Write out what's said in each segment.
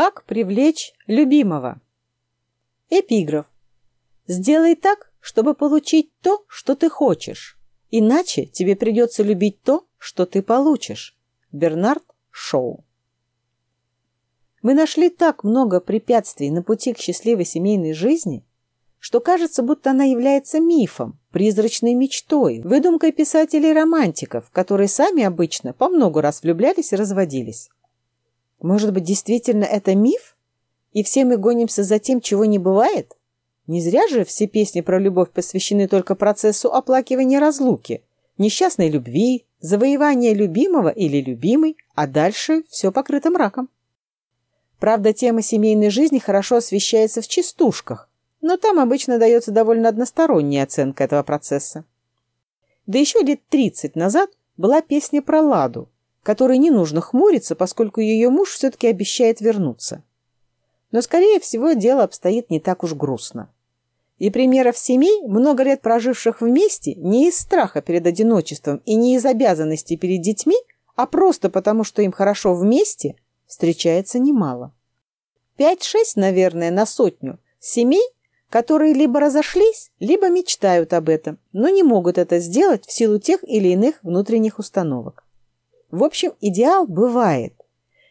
Как привлечь любимого? Эпиграф. Сделай так, чтобы получить то, что ты хочешь. Иначе тебе придется любить то, что ты получишь. Бернард Шоу. Мы нашли так много препятствий на пути к счастливой семейной жизни, что кажется, будто она является мифом, призрачной мечтой, выдумкой писателей-романтиков, которые сами обычно по много раз влюблялись и разводились. Может быть, действительно это миф? И все мы гонимся за тем, чего не бывает? Не зря же все песни про любовь посвящены только процессу оплакивания разлуки, несчастной любви, завоевания любимого или любимой, а дальше все покрыто мраком. Правда, тема семейной жизни хорошо освещается в частушках, но там обычно дается довольно односторонняя оценка этого процесса. Да еще лет 30 назад была песня про Ладу, которой не нужно хмуриться, поскольку ее муж все-таки обещает вернуться. Но, скорее всего, дело обстоит не так уж грустно. И примеров семей, много лет проживших вместе, не из страха перед одиночеством и не из обязанностей перед детьми, а просто потому, что им хорошо вместе, встречается немало. Пять-шесть, наверное, на сотню семей, которые либо разошлись, либо мечтают об этом, но не могут это сделать в силу тех или иных внутренних установок. В общем, идеал бывает.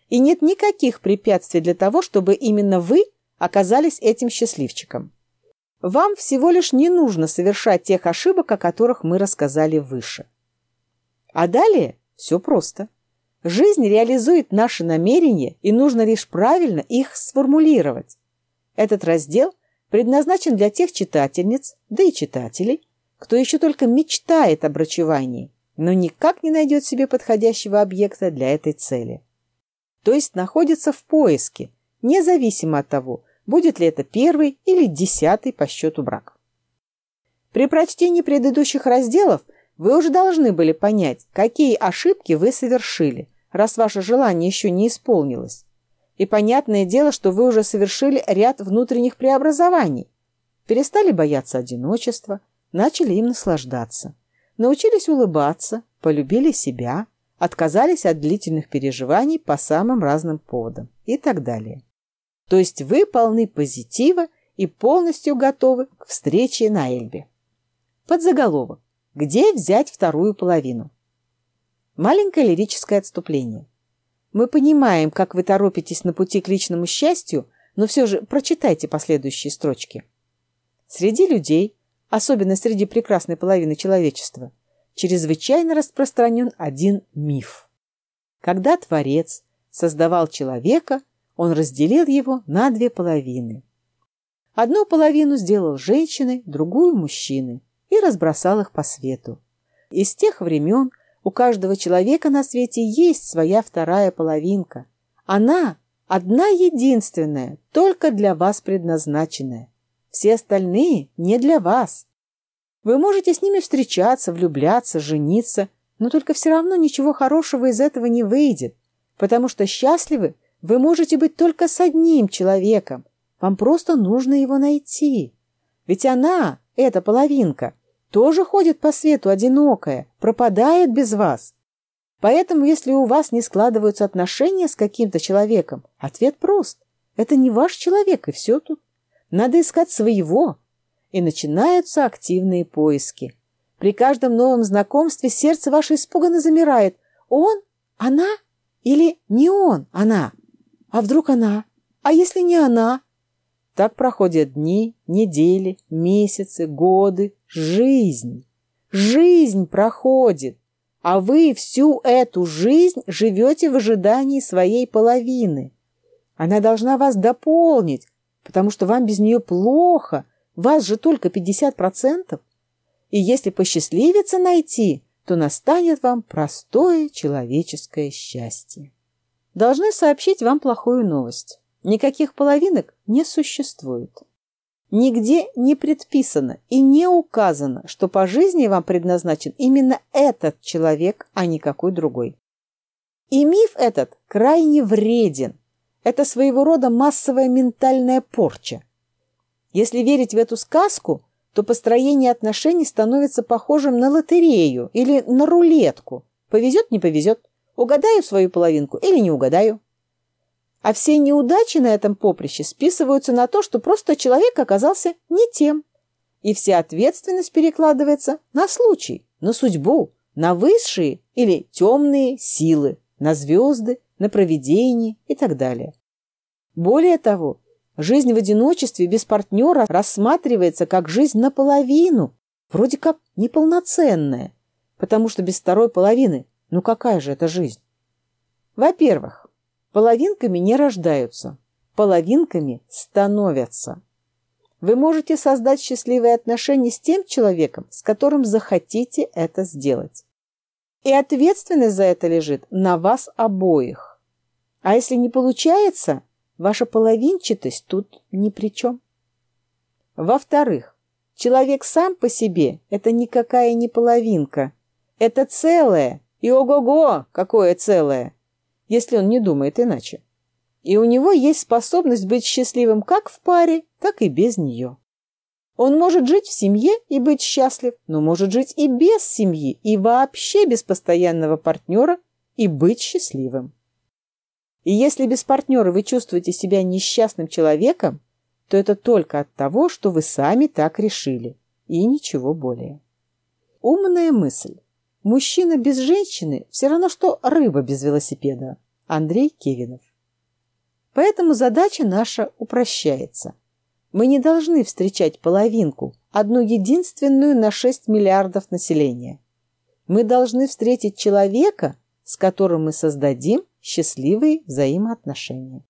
И нет никаких препятствий для того, чтобы именно вы оказались этим счастливчиком. Вам всего лишь не нужно совершать тех ошибок, о которых мы рассказали выше. А далее все просто. Жизнь реализует наши намерения, и нужно лишь правильно их сформулировать. Этот раздел предназначен для тех читательниц, да и читателей, кто еще только мечтает о брачевании, но никак не найдет себе подходящего объекта для этой цели. То есть находится в поиске, независимо от того, будет ли это первый или десятый по счету брак. При прочтении предыдущих разделов вы уже должны были понять, какие ошибки вы совершили, раз ваше желание еще не исполнилось. И понятное дело, что вы уже совершили ряд внутренних преобразований. Перестали бояться одиночества, начали им наслаждаться научились улыбаться, полюбили себя, отказались от длительных переживаний по самым разным поводам и так далее. То есть вы полны позитива и полностью готовы к встрече на Эльбе. Подзаголовок. Где взять вторую половину? Маленькое лирическое отступление. Мы понимаем, как вы торопитесь на пути к личному счастью, но все же прочитайте последующие строчки. Среди людей, особенно среди прекрасной половины человечества, чрезвычайно распространен один миф. Когда Творец создавал человека, он разделил его на две половины. Одну половину сделал женщиной, другую – мужчиной, и разбросал их по свету. И с тех времен у каждого человека на свете есть своя вторая половинка. Она одна единственная, только для вас предназначенная. Все остальные не для вас. Вы можете с ними встречаться, влюбляться, жениться, но только все равно ничего хорошего из этого не выйдет, потому что счастливы вы можете быть только с одним человеком. Вам просто нужно его найти. Ведь она, эта половинка, тоже ходит по свету одинокая, пропадает без вас. Поэтому, если у вас не складываются отношения с каким-то человеком, ответ прост. Это не ваш человек, и все тут. Надо искать своего. И начинаются активные поиски. При каждом новом знакомстве сердце ваше испуганно замирает. Он? Она? Или не он? Она? А вдруг она? А если не она? Так проходят дни, недели, месяцы, годы, жизнь. Жизнь проходит, а вы всю эту жизнь живете в ожидании своей половины. Она должна вас дополнить, потому что вам без нее плохо, вас же только 50%. И если посчастливится найти, то настанет вам простое человеческое счастье. Должны сообщить вам плохую новость. Никаких половинок не существует. Нигде не предписано и не указано, что по жизни вам предназначен именно этот человек, а не какой другой. И миф этот крайне вреден, это своего рода массовая ментальная порча. Если верить в эту сказку, то построение отношений становится похожим на лотерею или на рулетку. Повезет, не повезет. Угадаю свою половинку или не угадаю. А все неудачи на этом поприще списываются на то, что просто человек оказался не тем. И вся ответственность перекладывается на случай, на судьбу, на высшие или темные силы, на звезды, на провидение и так далее. Более того, жизнь в одиночестве без партнера рассматривается как жизнь наполовину, вроде как неполноценная, потому что без второй половины, ну какая же это жизнь? Во-первых, половинками не рождаются, половинками становятся. Вы можете создать счастливые отношения с тем человеком, с которым захотите это сделать. И ответственность за это лежит на вас обоих. А если не получается, ваша половинчатость тут ни при чем. Во-вторых, человек сам по себе – это никакая не половинка. Это целое. И ого-го, какое целое, если он не думает иначе. И у него есть способность быть счастливым как в паре, так и без нее. Он может жить в семье и быть счастлив, но может жить и без семьи, и вообще без постоянного партнера и быть счастливым. И если без партнера вы чувствуете себя несчастным человеком, то это только от того, что вы сами так решили, и ничего более. Умная мысль. Мужчина без женщины все равно, что рыба без велосипеда. Андрей Кевинов. Поэтому задача наша упрощается – мы не должны встречать половинку, одну единственную на 6 миллиардов населения. Мы должны встретить человека, с которым мы создадим счастливые взаимоотношения.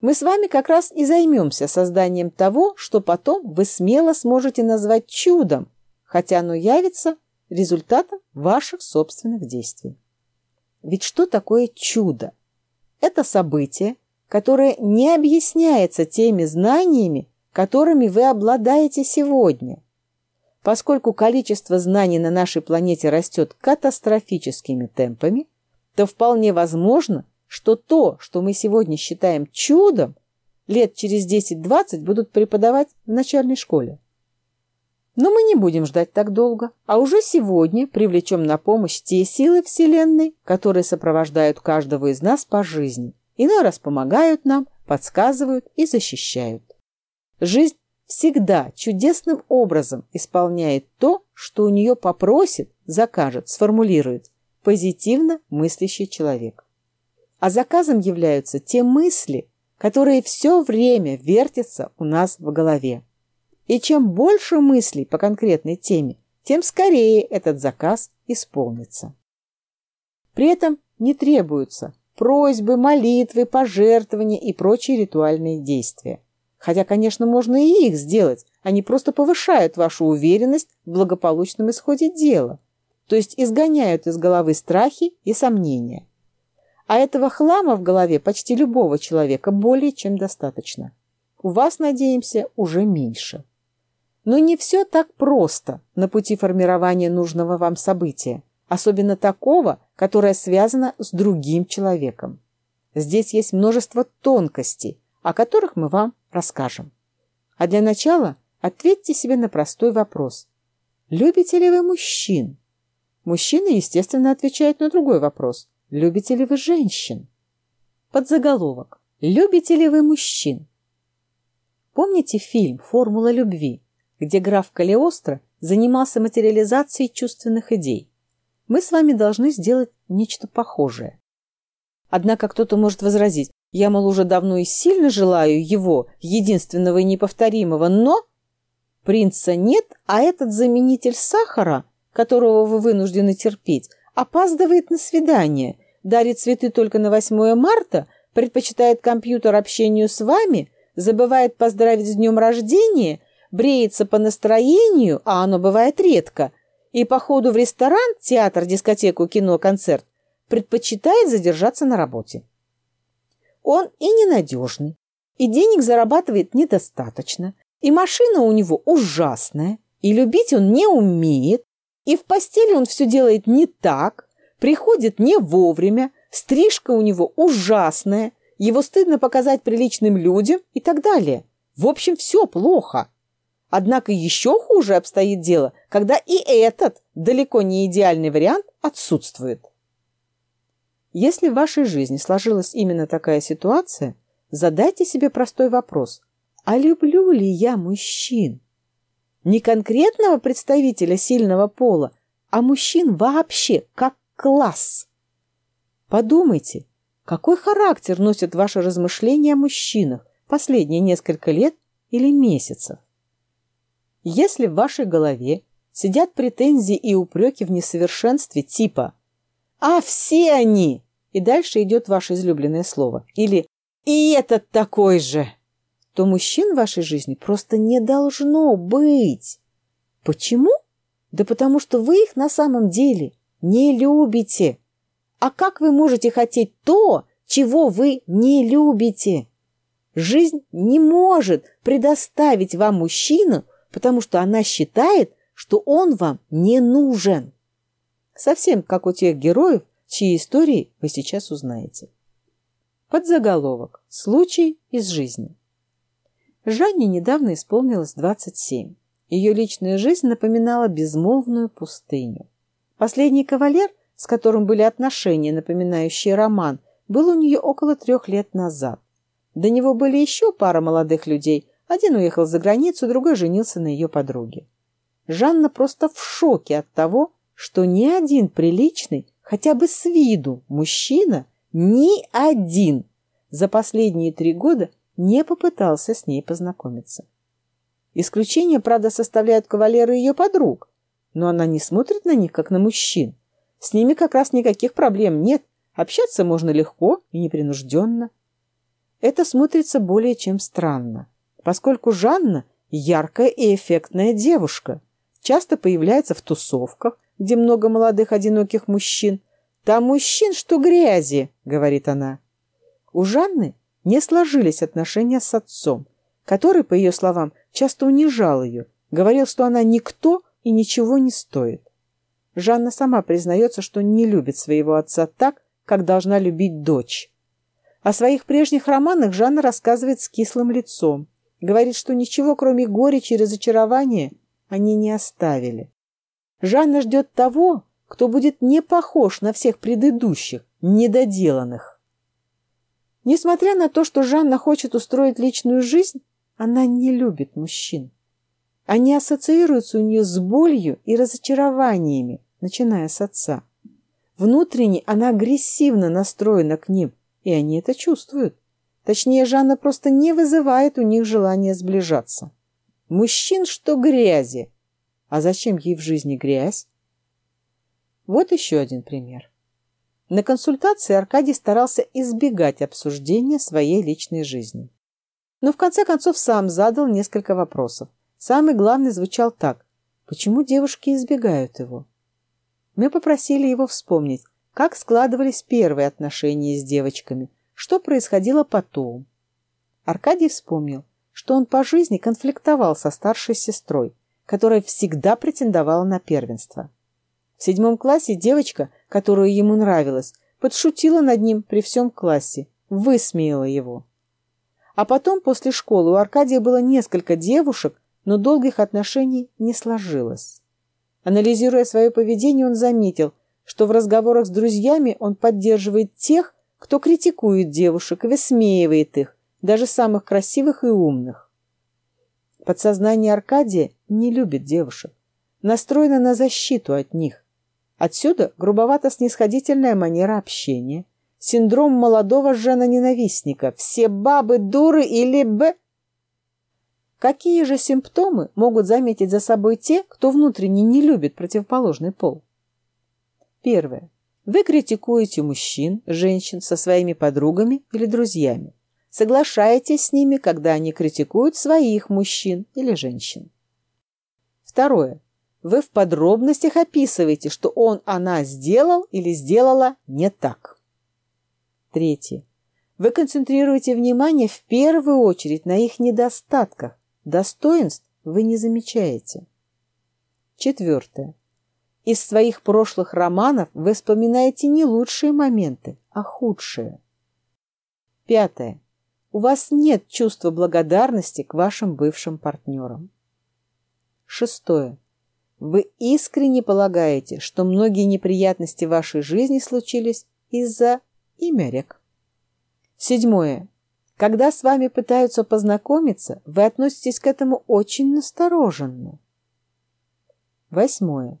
Мы с вами как раз и займемся созданием того, что потом вы смело сможете назвать чудом, хотя оно явится результатом ваших собственных действий. Ведь что такое чудо? Это событие, которое не объясняется теми знаниями, которыми вы обладаете сегодня. Поскольку количество знаний на нашей планете растет катастрофическими темпами, то вполне возможно, что то, что мы сегодня считаем чудом, лет через 10-20 будут преподавать в начальной школе. Но мы не будем ждать так долго, а уже сегодня привлечем на помощь те силы Вселенной, которые сопровождают каждого из нас по жизни иной раз помогают нам, подсказывают и защищают. Жизнь всегда чудесным образом исполняет то, что у нее попросит, закажет, сформулирует позитивно мыслящий человек. А заказом являются те мысли, которые все время вертятся у нас в голове. И чем больше мыслей по конкретной теме, тем скорее этот заказ исполнится. При этом не требуется просьбы, молитвы, пожертвования и прочие ритуальные действия. Хотя, конечно, можно и их сделать, они просто повышают вашу уверенность в благополучном исходе дела, то есть изгоняют из головы страхи и сомнения. А этого хлама в голове почти любого человека более чем достаточно. У вас, надеемся, уже меньше. Но не все так просто на пути формирования нужного вам события особенно такого, которое связано с другим человеком. Здесь есть множество тонкостей, о которых мы вам расскажем. А для начала ответьте себе на простой вопрос. Любите ли вы мужчин? Мужчины, естественно, отвечают на другой вопрос. Любите ли вы женщин? Подзаголовок. Любите ли вы мужчин? Помните фильм «Формула любви», где граф Калиостро занимался материализацией чувственных идей? мы с вами должны сделать нечто похожее. Однако кто-то может возразить, я, мол, уже давно и сильно желаю его, единственного и неповторимого, но... Принца нет, а этот заменитель сахара, которого вы вынуждены терпеть, опаздывает на свидание, дарит цветы только на 8 марта, предпочитает компьютер общению с вами, забывает поздравить с днем рождения, бреется по настроению, а оно бывает редко, и по ходу в ресторан, театр, дискотеку, кино, концерт предпочитает задержаться на работе. Он и ненадежный, и денег зарабатывает недостаточно, и машина у него ужасная, и любить он не умеет, и в постели он все делает не так, приходит не вовремя, стрижка у него ужасная, его стыдно показать приличным людям и так далее. В общем, все плохо. Однако еще хуже обстоит дело, когда и этот далеко не идеальный вариант отсутствует. Если в вашей жизни сложилась именно такая ситуация, задайте себе простой вопрос. А люблю ли я мужчин? Не конкретного представителя сильного пола, а мужчин вообще, как класс. Подумайте, какой характер носят ваши размышления о мужчинах последние несколько лет или месяцев? Если в вашей голове сидят претензии и упреки в несовершенстве типа «А все они!» и дальше идет ваше излюбленное слово или «И этот такой же!» то мужчин в вашей жизни просто не должно быть. Почему? Да потому что вы их на самом деле не любите. А как вы можете хотеть то, чего вы не любите? Жизнь не может предоставить вам мужчину, потому что она считает, что он вам не нужен. Совсем как у тех героев, чьи истории вы сейчас узнаете. Подзаголовок. Случай из жизни. Жанне недавно исполнилось 27. Ее личная жизнь напоминала безмолвную пустыню. Последний кавалер, с которым были отношения, напоминающие роман, был у нее около трех лет назад. До него были еще пара молодых людей. Один уехал за границу, другой женился на ее подруге. Жанна просто в шоке от того, что ни один приличный, хотя бы с виду, мужчина, ни один за последние три года не попытался с ней познакомиться. Исключение, правда, составляют кавалеры ее подруг, но она не смотрит на них, как на мужчин. С ними как раз никаких проблем нет, общаться можно легко и непринужденно. Это смотрится более чем странно, поскольку Жанна – яркая и эффектная девушка, часто появляется в тусовках, где много молодых одиноких мужчин. «Там мужчин, что грязи», – говорит она. У Жанны не сложились отношения с отцом, который, по ее словам, часто унижал ее, говорил, что она никто и ничего не стоит. Жанна сама признается, что не любит своего отца так, как должна любить дочь. О своих прежних романах Жанна рассказывает с кислым лицом. Говорит, что ничего, кроме горечи и разочарования, они не оставили. Жанна ждет того, кто будет не похож на всех предыдущих, недоделанных. Несмотря на то, что Жанна хочет устроить личную жизнь, она не любит мужчин. Они ассоциируются у нее с болью и разочарованиями, начиная с отца. Внутренне она агрессивно настроена к ним, и они это чувствуют. Точнее, Жанна просто не вызывает у них желания сближаться. Мужчин что грязи. А зачем ей в жизни грязь? Вот еще один пример. На консультации Аркадий старался избегать обсуждения своей личной жизни. Но в конце концов сам задал несколько вопросов. Самый главный звучал так. Почему девушки избегают его? Мы попросили его вспомнить, как складывались первые отношения с девочками, что происходило потом. Аркадий вспомнил, что он по жизни конфликтовал со старшей сестрой, которая всегда претендовала на первенство. В седьмом классе девочка, которая ему нравилась, подшутила над ним при всем классе, высмеяла его. А потом, после школы, у Аркадия было несколько девушек, но долгих отношений не сложилось. Анализируя свое поведение, он заметил, что в разговорах с друзьями он поддерживает тех, кто критикует девушек и высмеивает их, даже самых красивых и умных. Подсознание Аркадия не любит девушек, настроено на защиту от них. Отсюда грубовато-снисходительная манера общения, синдром молодого жена-ненавистника, все бабы дуры или б... Какие же симптомы могут заметить за собой те, кто внутренне не любит противоположный пол? Первое. Вы критикуете мужчин, женщин со своими подругами или друзьями. Соглашаетесь с ними, когда они критикуют своих мужчин или женщин. Второе. Вы в подробностях описываете, что он, она сделал или сделала не так. Третье. Вы концентрируете внимание в первую очередь на их недостатках. Достоинств вы не замечаете. Четвертое. Из своих прошлых романов вы вспоминаете не лучшие моменты, а худшие. Пятое. У вас нет чувства благодарности к вашим бывшим партнерам. Шестое. Вы искренне полагаете, что многие неприятности в вашей жизни случились из-за имярек. Седьмое. Когда с вами пытаются познакомиться, вы относитесь к этому очень настороженно. Восьмое.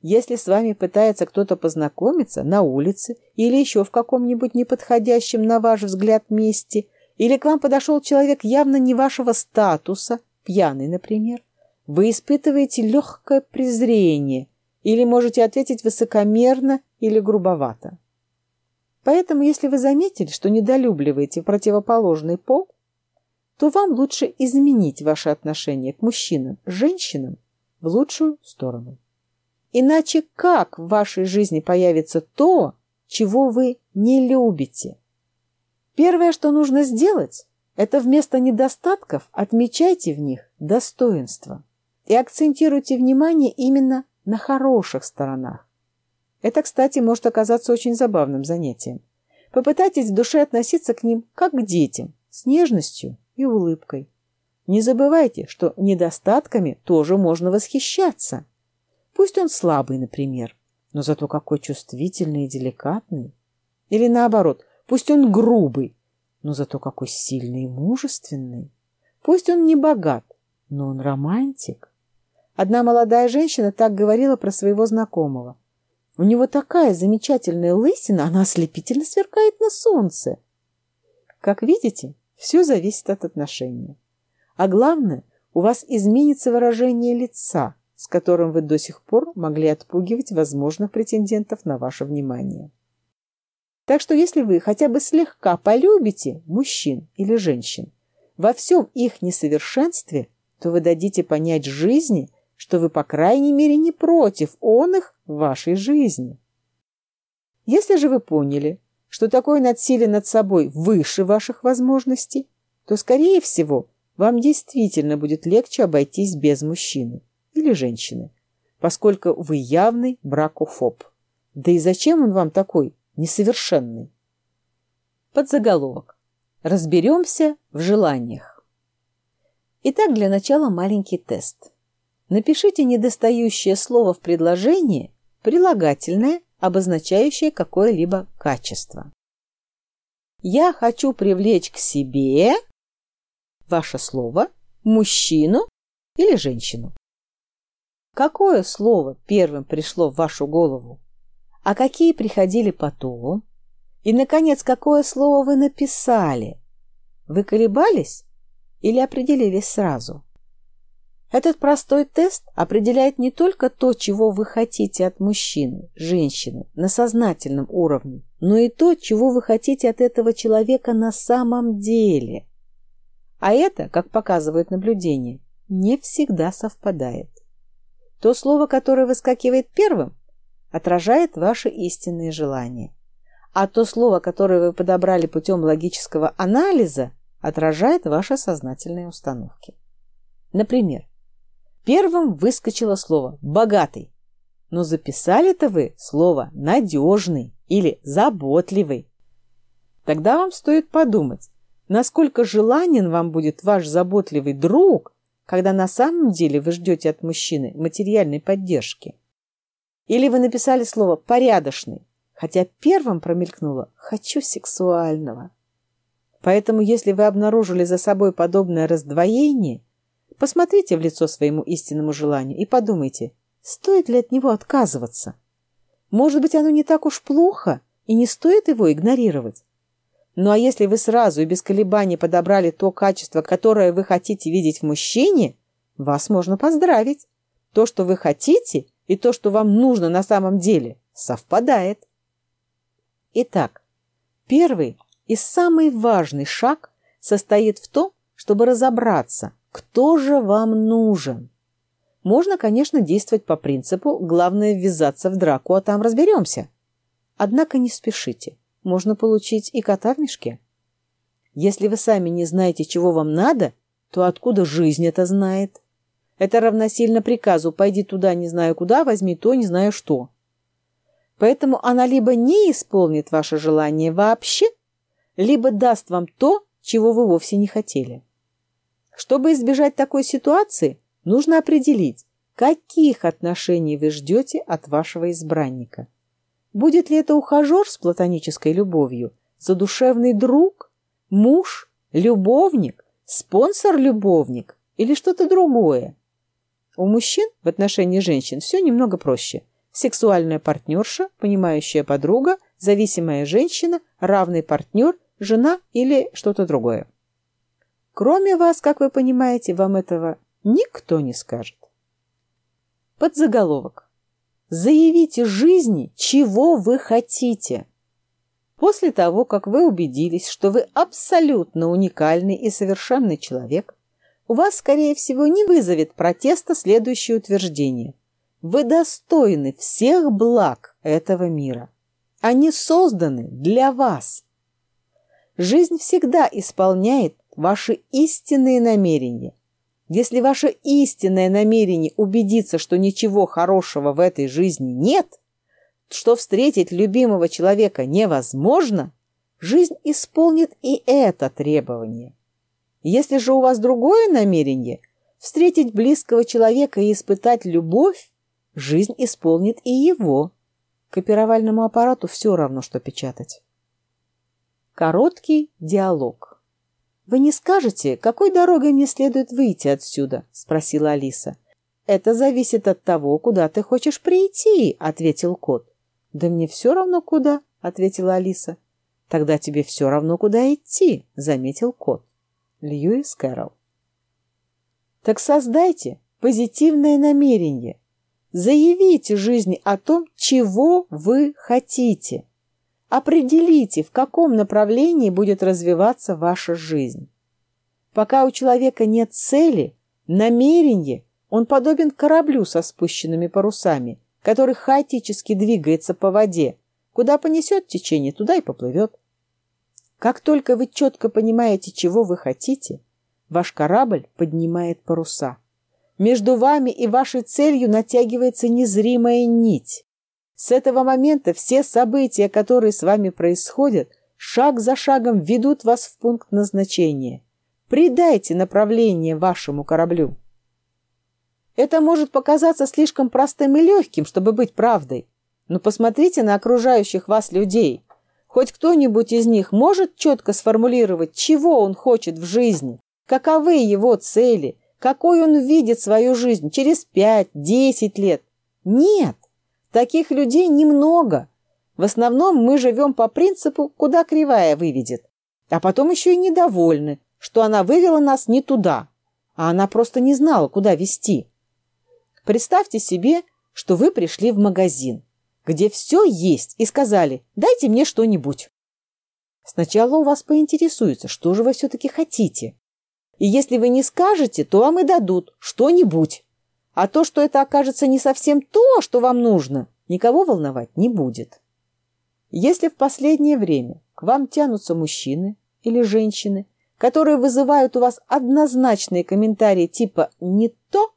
Если с вами пытается кто-то познакомиться на улице или еще в каком-нибудь неподходящем, на ваш взгляд, месте, или к вам подошел человек явно не вашего статуса, пьяный, например, вы испытываете легкое презрение или можете ответить высокомерно или грубовато. Поэтому, если вы заметили, что недолюбливаете противоположный пол, то вам лучше изменить ваше отношение к мужчинам, женщинам в лучшую сторону. Иначе как в вашей жизни появится то, чего вы не любите? Первое, что нужно сделать, это вместо недостатков отмечайте в них достоинства и акцентируйте внимание именно на хороших сторонах. Это, кстати, может оказаться очень забавным занятием. Попытайтесь в душе относиться к ним как к детям, с нежностью и улыбкой. Не забывайте, что недостатками тоже можно восхищаться. Пусть он слабый, например, но зато какой чувствительный и деликатный. Или наоборот, пусть он грубый, но зато какой сильный и мужественный. Пусть он не богат, но он романтик. Одна молодая женщина так говорила про своего знакомого. У него такая замечательная лысина, она ослепительно сверкает на солнце. Как видите, все зависит от отношения. А главное, у вас изменится выражение лица, с которым вы до сих пор могли отпугивать возможных претендентов на ваше внимание. Так что если вы хотя бы слегка полюбите мужчин или женщин во всем их несовершенстве, то вы дадите понять жизни – что вы, по крайней мере, не против он их в вашей жизни. Если же вы поняли, что такое надсилие над собой выше ваших возможностей, то, скорее всего, вам действительно будет легче обойтись без мужчины или женщины, поскольку вы явный бракофоб. Да и зачем он вам такой несовершенный? Подзаголовок. Разберемся в желаниях. Итак, для начала маленький тест. Напишите недостающее слово в предложении, прилагательное, обозначающее какое-либо качество. Я хочу привлечь к себе ваше слово, мужчину или женщину. Какое слово первым пришло в вашу голову? А какие приходили потом? И, наконец, какое слово вы написали? Вы колебались или определились сразу? Этот простой тест определяет не только то, чего вы хотите от мужчины, женщины на сознательном уровне, но и то, чего вы хотите от этого человека на самом деле. А это, как показывают наблюдения, не всегда совпадает. То слово, которое выскакивает первым, отражает ваши истинные желания. А то слово, которое вы подобрали путем логического анализа, отражает ваши сознательные установки. Например, Первым выскочило слово «богатый». Но записали-то вы слово «надежный» или «заботливый». Тогда вам стоит подумать, насколько желанен вам будет ваш заботливый друг, когда на самом деле вы ждете от мужчины материальной поддержки. Или вы написали слово «порядочный», хотя первым промелькнуло «хочу сексуального». Поэтому, если вы обнаружили за собой подобное раздвоение – Посмотрите в лицо своему истинному желанию и подумайте, стоит ли от него отказываться. Может быть, оно не так уж плохо, и не стоит его игнорировать. Ну а если вы сразу и без колебаний подобрали то качество, которое вы хотите видеть в мужчине, вас можно поздравить. То, что вы хотите, и то, что вам нужно на самом деле, совпадает. Итак, первый и самый важный шаг состоит в том, чтобы разобраться, кто же вам нужен? Можно, конечно, действовать по принципу «главное ввязаться в драку, а там разберемся». Однако не спешите, можно получить и кота в мешке. Если вы сами не знаете, чего вам надо, то откуда жизнь это знает? Это равносильно приказу «пойди туда, не знаю куда, возьми то, не знаю что». Поэтому она либо не исполнит ваше желание вообще, либо даст вам то, чего вы вовсе не хотели. Чтобы избежать такой ситуации, нужно определить, каких отношений вы ждете от вашего избранника. Будет ли это ухажер с платонической любовью, задушевный друг, муж, любовник, спонсор-любовник или что-то другое? У мужчин в отношении женщин все немного проще. Сексуальная партнерша, понимающая подруга, зависимая женщина, равный партнер, жена или что-то другое. Кроме вас, как вы понимаете, вам этого никто не скажет. Подзаголовок. Заявите жизни, чего вы хотите. После того, как вы убедились, что вы абсолютно уникальный и совершенный человек, у вас, скорее всего, не вызовет протеста следующее утверждение. Вы достойны всех благ этого мира. Они созданы для вас. Жизнь всегда исполняет ваши истинные намерения. Если ваше истинное намерение убедиться, что ничего хорошего в этой жизни нет, что встретить любимого человека невозможно, жизнь исполнит и это требование. Если же у вас другое намерение – встретить близкого человека и испытать любовь, жизнь исполнит и его. Копировальному аппарату все равно, что печатать. Короткий диалог. «Вы не скажете, какой дорогой мне следует выйти отсюда?» – спросила Алиса. «Это зависит от того, куда ты хочешь прийти», – ответил кот. «Да мне все равно куда», – ответила Алиса. «Тогда тебе все равно куда идти», – заметил кот. Льюис Кэрролл. Так создайте позитивное намерение. Заявите жизни о том, чего вы хотите. Определите, в каком направлении будет развиваться ваша жизнь. Пока у человека нет цели, намерения, он подобен кораблю со спущенными парусами, который хаотически двигается по воде. Куда понесет течение, туда и поплывет. Как только вы четко понимаете, чего вы хотите, ваш корабль поднимает паруса. Между вами и вашей целью натягивается незримая нить. С этого момента все события, которые с вами происходят, шаг за шагом ведут вас в пункт назначения. Придайте направление вашему кораблю. Это может показаться слишком простым и легким, чтобы быть правдой. Но посмотрите на окружающих вас людей. Хоть кто-нибудь из них может четко сформулировать, чего он хочет в жизни, каковы его цели, какой он видит свою жизнь через 5-10 лет. Нет, таких людей немного. В основном мы живем по принципу «куда кривая выведет», а потом еще и недовольны, что она вывела нас не туда, а она просто не знала, куда вести. Представьте себе, что вы пришли в магазин где все есть, и сказали «дайте мне что-нибудь». Сначала у вас поинтересуются, что же вы все-таки хотите. И если вы не скажете, то вам и дадут что-нибудь. А то, что это окажется не совсем то, что вам нужно, никого волновать не будет. Если в последнее время к вам тянутся мужчины или женщины, которые вызывают у вас однозначные комментарии типа «не то»,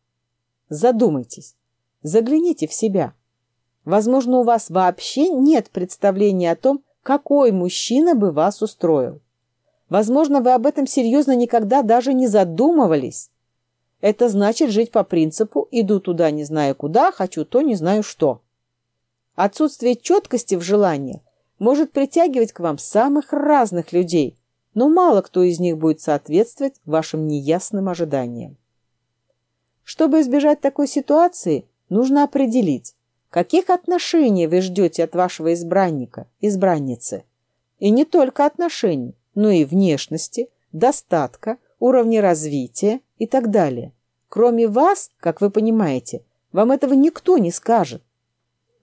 задумайтесь, загляните в себя – Возможно, у вас вообще нет представления о том, какой мужчина бы вас устроил. Возможно, вы об этом серьезно никогда даже не задумывались. Это значит жить по принципу «иду туда, не знаю куда, хочу то, не знаю что». Отсутствие четкости в желаниях может притягивать к вам самых разных людей, но мало кто из них будет соответствовать вашим неясным ожиданиям. Чтобы избежать такой ситуации, нужно определить, Каких отношений вы ждете от вашего избранника, избранницы? И не только отношений, но и внешности, достатка, уровня развития и так далее. Кроме вас, как вы понимаете, вам этого никто не скажет.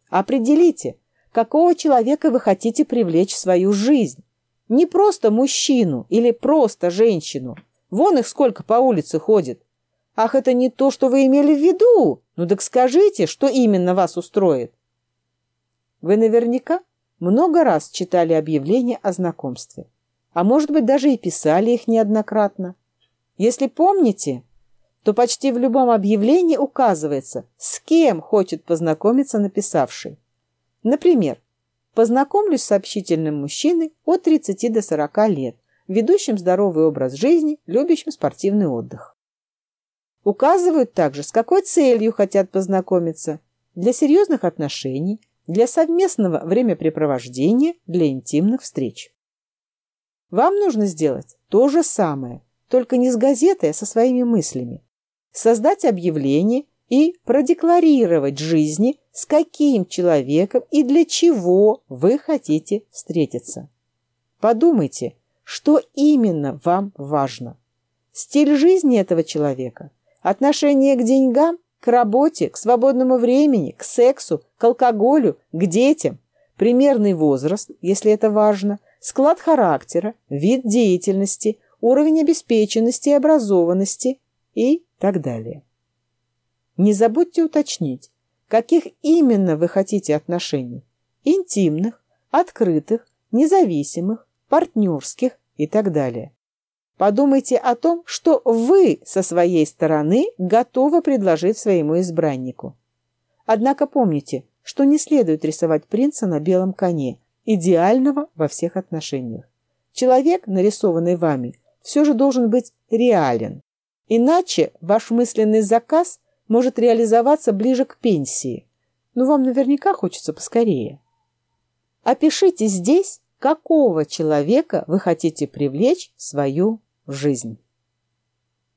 Определите, какого человека вы хотите привлечь в свою жизнь. Не просто мужчину или просто женщину. Вон их сколько по улице ходит. Ах, это не то, что вы имели в виду. Ну так скажите, что именно вас устроит. Вы наверняка много раз читали объявления о знакомстве. А может быть, даже и писали их неоднократно. Если помните, то почти в любом объявлении указывается, с кем хочет познакомиться написавший. Например, познакомлюсь с общительным мужчиной от 30 до 40 лет, ведущим здоровый образ жизни, любящим спортивный отдых. Указывают также, с какой целью хотят познакомиться. Для серьезных отношений, для совместного времяпрепровождения, для интимных встреч. Вам нужно сделать то же самое, только не с газетой, а со своими мыслями. Создать объявление и продекларировать жизни, с каким человеком и для чего вы хотите встретиться. Подумайте, что именно вам важно. Стиль жизни этого человека, отношение к деньгам, к работе, к свободному времени, к сексу, к алкоголю, к детям, примерный возраст, если это важно, склад характера, вид деятельности, уровень обеспеченности и образованности и так далее. Не забудьте уточнить, каких именно вы хотите отношений – интимных, открытых, независимых, партнерских и так далее. Подумайте о том, что вы со своей стороны готовы предложить своему избраннику. Однако помните, что не следует рисовать принца на белом коне, идеального во всех отношениях. Человек, нарисованный вами, все же должен быть реален. Иначе ваш мысленный заказ может реализоваться ближе к пенсии. Но вам наверняка хочется поскорее. Опишите здесь, какого человека вы хотите привлечь в свою жизнь.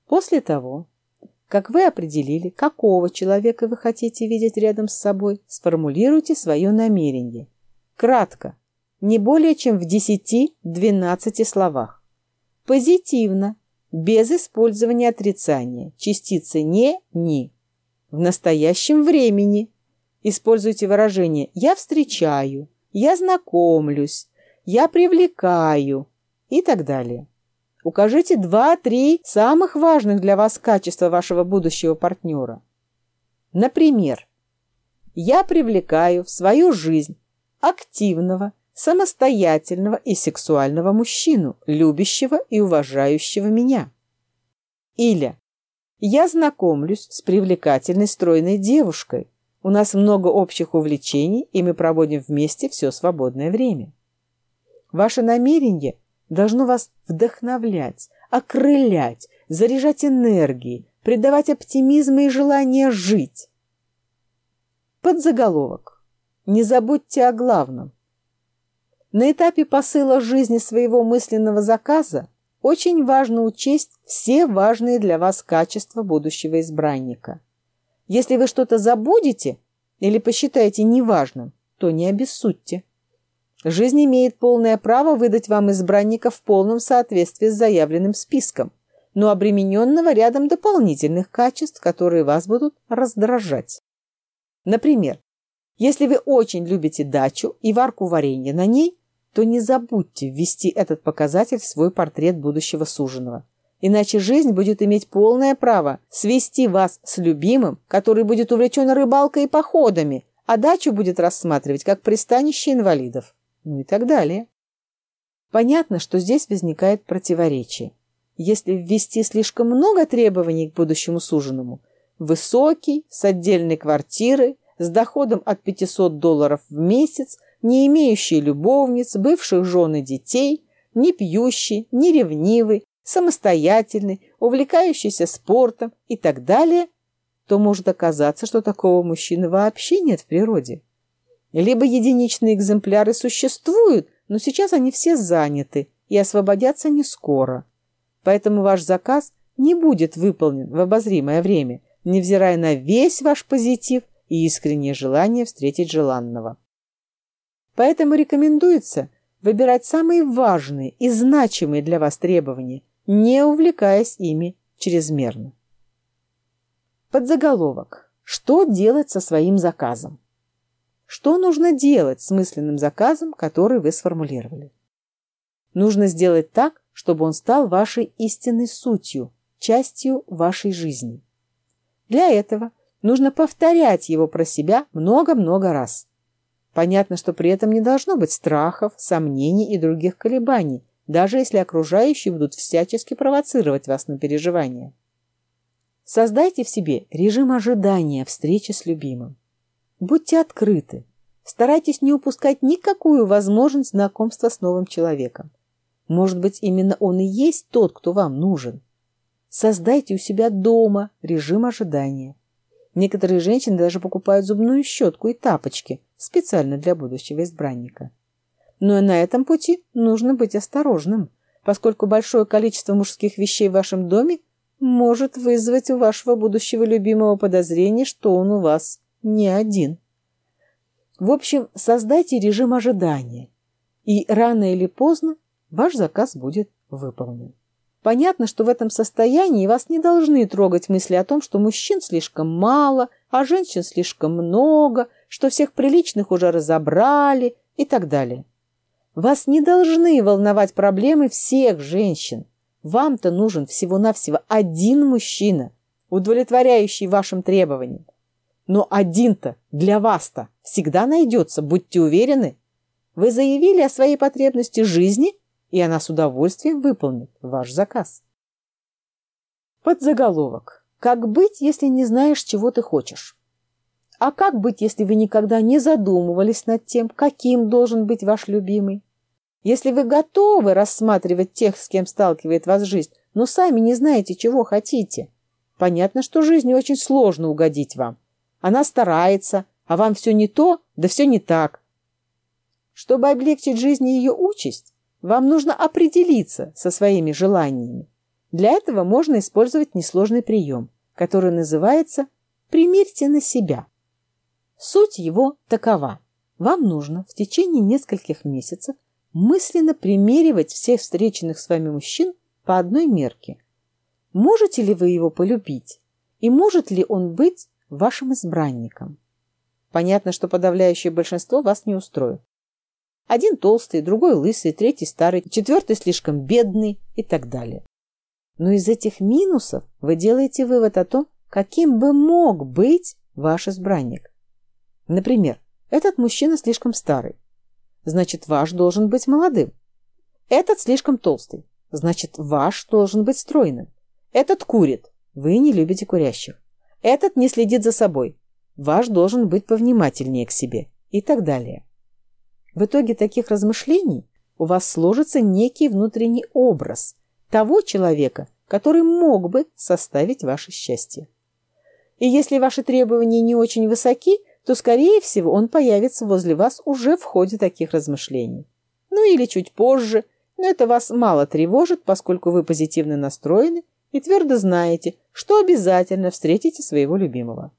После того, как вы определили, какого человека вы хотите видеть рядом с собой, сформулируйте свое намерение. Кратко, не более чем в 10-12 словах. Позитивно, без использования отрицания, частицы «не», «ни» в настоящем времени. Используйте выражение «я встречаю», «я знакомлюсь», «я привлекаю» и так далее. Укажите два-три самых важных для вас качества вашего будущего партнера. Например, я привлекаю в свою жизнь активного, самостоятельного и сексуального мужчину, любящего и уважающего меня. Или я знакомлюсь с привлекательной стройной девушкой. У нас много общих увлечений, и мы проводим вместе все свободное время. Ваше намерение должно вас вдохновлять, окрылять, заряжать энергией, придавать оптимизм и желание жить. Подзаголовок. Не забудьте о главном. На этапе посыла жизни своего мысленного заказа очень важно учесть все важные для вас качества будущего избранника. Если вы что-то забудете или посчитаете неважным, то не обессудьте. Жизнь имеет полное право выдать вам избранника в полном соответствии с заявленным списком, но обремененного рядом дополнительных качеств, которые вас будут раздражать. Например, если вы очень любите дачу и варку варенья на ней, то не забудьте ввести этот показатель в свой портрет будущего суженого. Иначе жизнь будет иметь полное право свести вас с любимым, который будет увлечен рыбалкой и походами, а дачу будет рассматривать как пристанище инвалидов. Ну и так далее. Понятно, что здесь возникает противоречие. Если ввести слишком много требований к будущему суженому, высокий, с отдельной квартирой, с доходом от 500 долларов в месяц, не имеющий любовниц, бывших жен и детей, не пьющий, не ревнивый, самостоятельный, увлекающийся спортом и так далее, то может оказаться, что такого мужчины вообще нет в природе. Либо единичные экземпляры существуют, но сейчас они все заняты и освободятся не скоро. Поэтому ваш заказ не будет выполнен в обозримое время, невзирая на весь ваш позитив и искреннее желание встретить желанного. Поэтому рекомендуется выбирать самые важные и значимые для вас требования, не увлекаясь ими чрезмерно. Подзаголовок. Что делать со своим заказом? Что нужно делать с мысленным заказом, который вы сформулировали? Нужно сделать так, чтобы он стал вашей истинной сутью, частью вашей жизни. Для этого нужно повторять его про себя много-много раз. Понятно, что при этом не должно быть страхов, сомнений и других колебаний, даже если окружающие будут всячески провоцировать вас на переживания. Создайте в себе режим ожидания встречи с любимым. Будьте открыты. Старайтесь не упускать никакую возможность знакомства с новым человеком. Может быть, именно он и есть тот, кто вам нужен. Создайте у себя дома режим ожидания. Некоторые женщины даже покупают зубную щетку и тапочки специально для будущего избранника. Но на этом пути нужно быть осторожным, поскольку большое количество мужских вещей в вашем доме может вызвать у вашего будущего любимого подозрение, что он у вас не один. В общем, создайте режим ожидания, и рано или поздно ваш заказ будет выполнен. Понятно, что в этом состоянии вас не должны трогать мысли о том, что мужчин слишком мало, а женщин слишком много, что всех приличных уже разобрали и так далее. Вас не должны волновать проблемы всех женщин. Вам-то нужен всего-навсего один мужчина, удовлетворяющий вашим требованиям. Но один-то для вас-то всегда найдется, будьте уверены. Вы заявили о своей потребности жизни, и она с удовольствием выполнит ваш заказ. Подзаголовок. Как быть, если не знаешь, чего ты хочешь? А как быть, если вы никогда не задумывались над тем, каким должен быть ваш любимый? Если вы готовы рассматривать тех, с кем сталкивает вас жизнь, но сами не знаете, чего хотите, понятно, что жизни очень сложно угодить вам. Она старается, а вам все не то, да все не так. Чтобы облегчить жизнь и ее участь, вам нужно определиться со своими желаниями. Для этого можно использовать несложный прием, который называется «примерьте на себя». Суть его такова. Вам нужно в течение нескольких месяцев мысленно примеривать всех встреченных с вами мужчин по одной мерке. Можете ли вы его полюбить? И может ли он быть вашим избранником? Понятно, что подавляющее большинство вас не устроит. Один толстый, другой лысый, третий старый, четвертый слишком бедный и так далее. Но из этих минусов вы делаете вывод о том, каким бы мог быть ваш избранник. Например, этот мужчина слишком старый, значит, ваш должен быть молодым. Этот слишком толстый, значит, ваш должен быть стройным. Этот курит, вы не любите курящих. Этот не следит за собой, ваш должен быть повнимательнее к себе и так далее. В итоге таких размышлений у вас сложится некий внутренний образ того человека, который мог бы составить ваше счастье. И если ваши требования не очень высоки, то, скорее всего, он появится возле вас уже в ходе таких размышлений. Ну или чуть позже, но это вас мало тревожит, поскольку вы позитивно настроены и твердо знаете, что обязательно встретите своего любимого.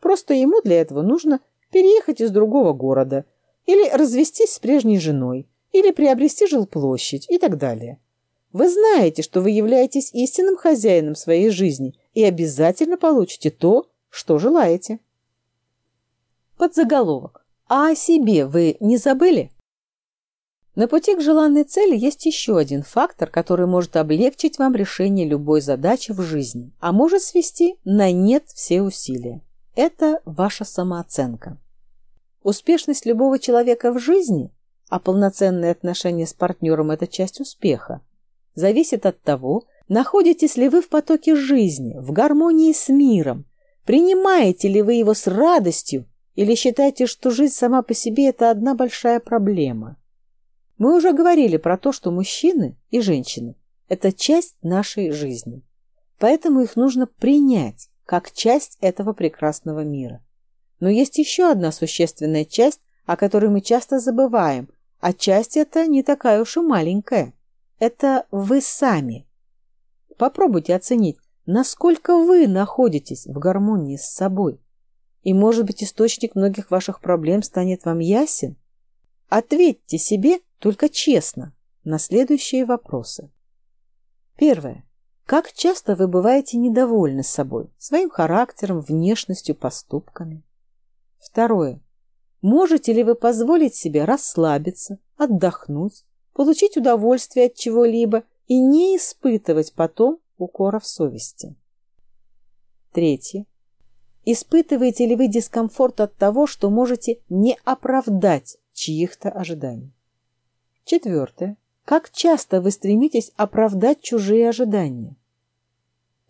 Просто ему для этого нужно переехать из другого города или развестись с прежней женой, или приобрести жилплощадь и так далее. Вы знаете, что вы являетесь истинным хозяином своей жизни и обязательно получите то, что желаете. Подзаголовок. А о себе вы не забыли? На пути к желанной цели есть еще один фактор, который может облегчить вам решение любой задачи в жизни, а может свести на нет все усилия. Это ваша самооценка. Успешность любого человека в жизни, а полноценные отношения с партнером – это часть успеха, зависит от того, находитесь ли вы в потоке жизни, в гармонии с миром, принимаете ли вы его с радостью или считаете, что жизнь сама по себе – это одна большая проблема? Мы уже говорили про то, что мужчины и женщины – это часть нашей жизни. Поэтому их нужно принять как часть этого прекрасного мира. Но есть еще одна существенная часть, о которой мы часто забываем, а часть эта не такая уж и маленькая. Это вы сами. Попробуйте оценить, насколько вы находитесь в гармонии с собой. И, может быть, источник многих ваших проблем станет вам ясен? Ответьте себе только честно на следующие вопросы. Первое. Как часто вы бываете недовольны собой, своим характером, внешностью, поступками? Второе. Можете ли вы позволить себе расслабиться, отдохнуть, получить удовольствие от чего-либо и не испытывать потом укоров совести? Третье. Испытываете ли вы дискомфорт от того, что можете не оправдать чьих-то ожиданий? Четвертое. Как часто вы стремитесь оправдать чужие ожидания?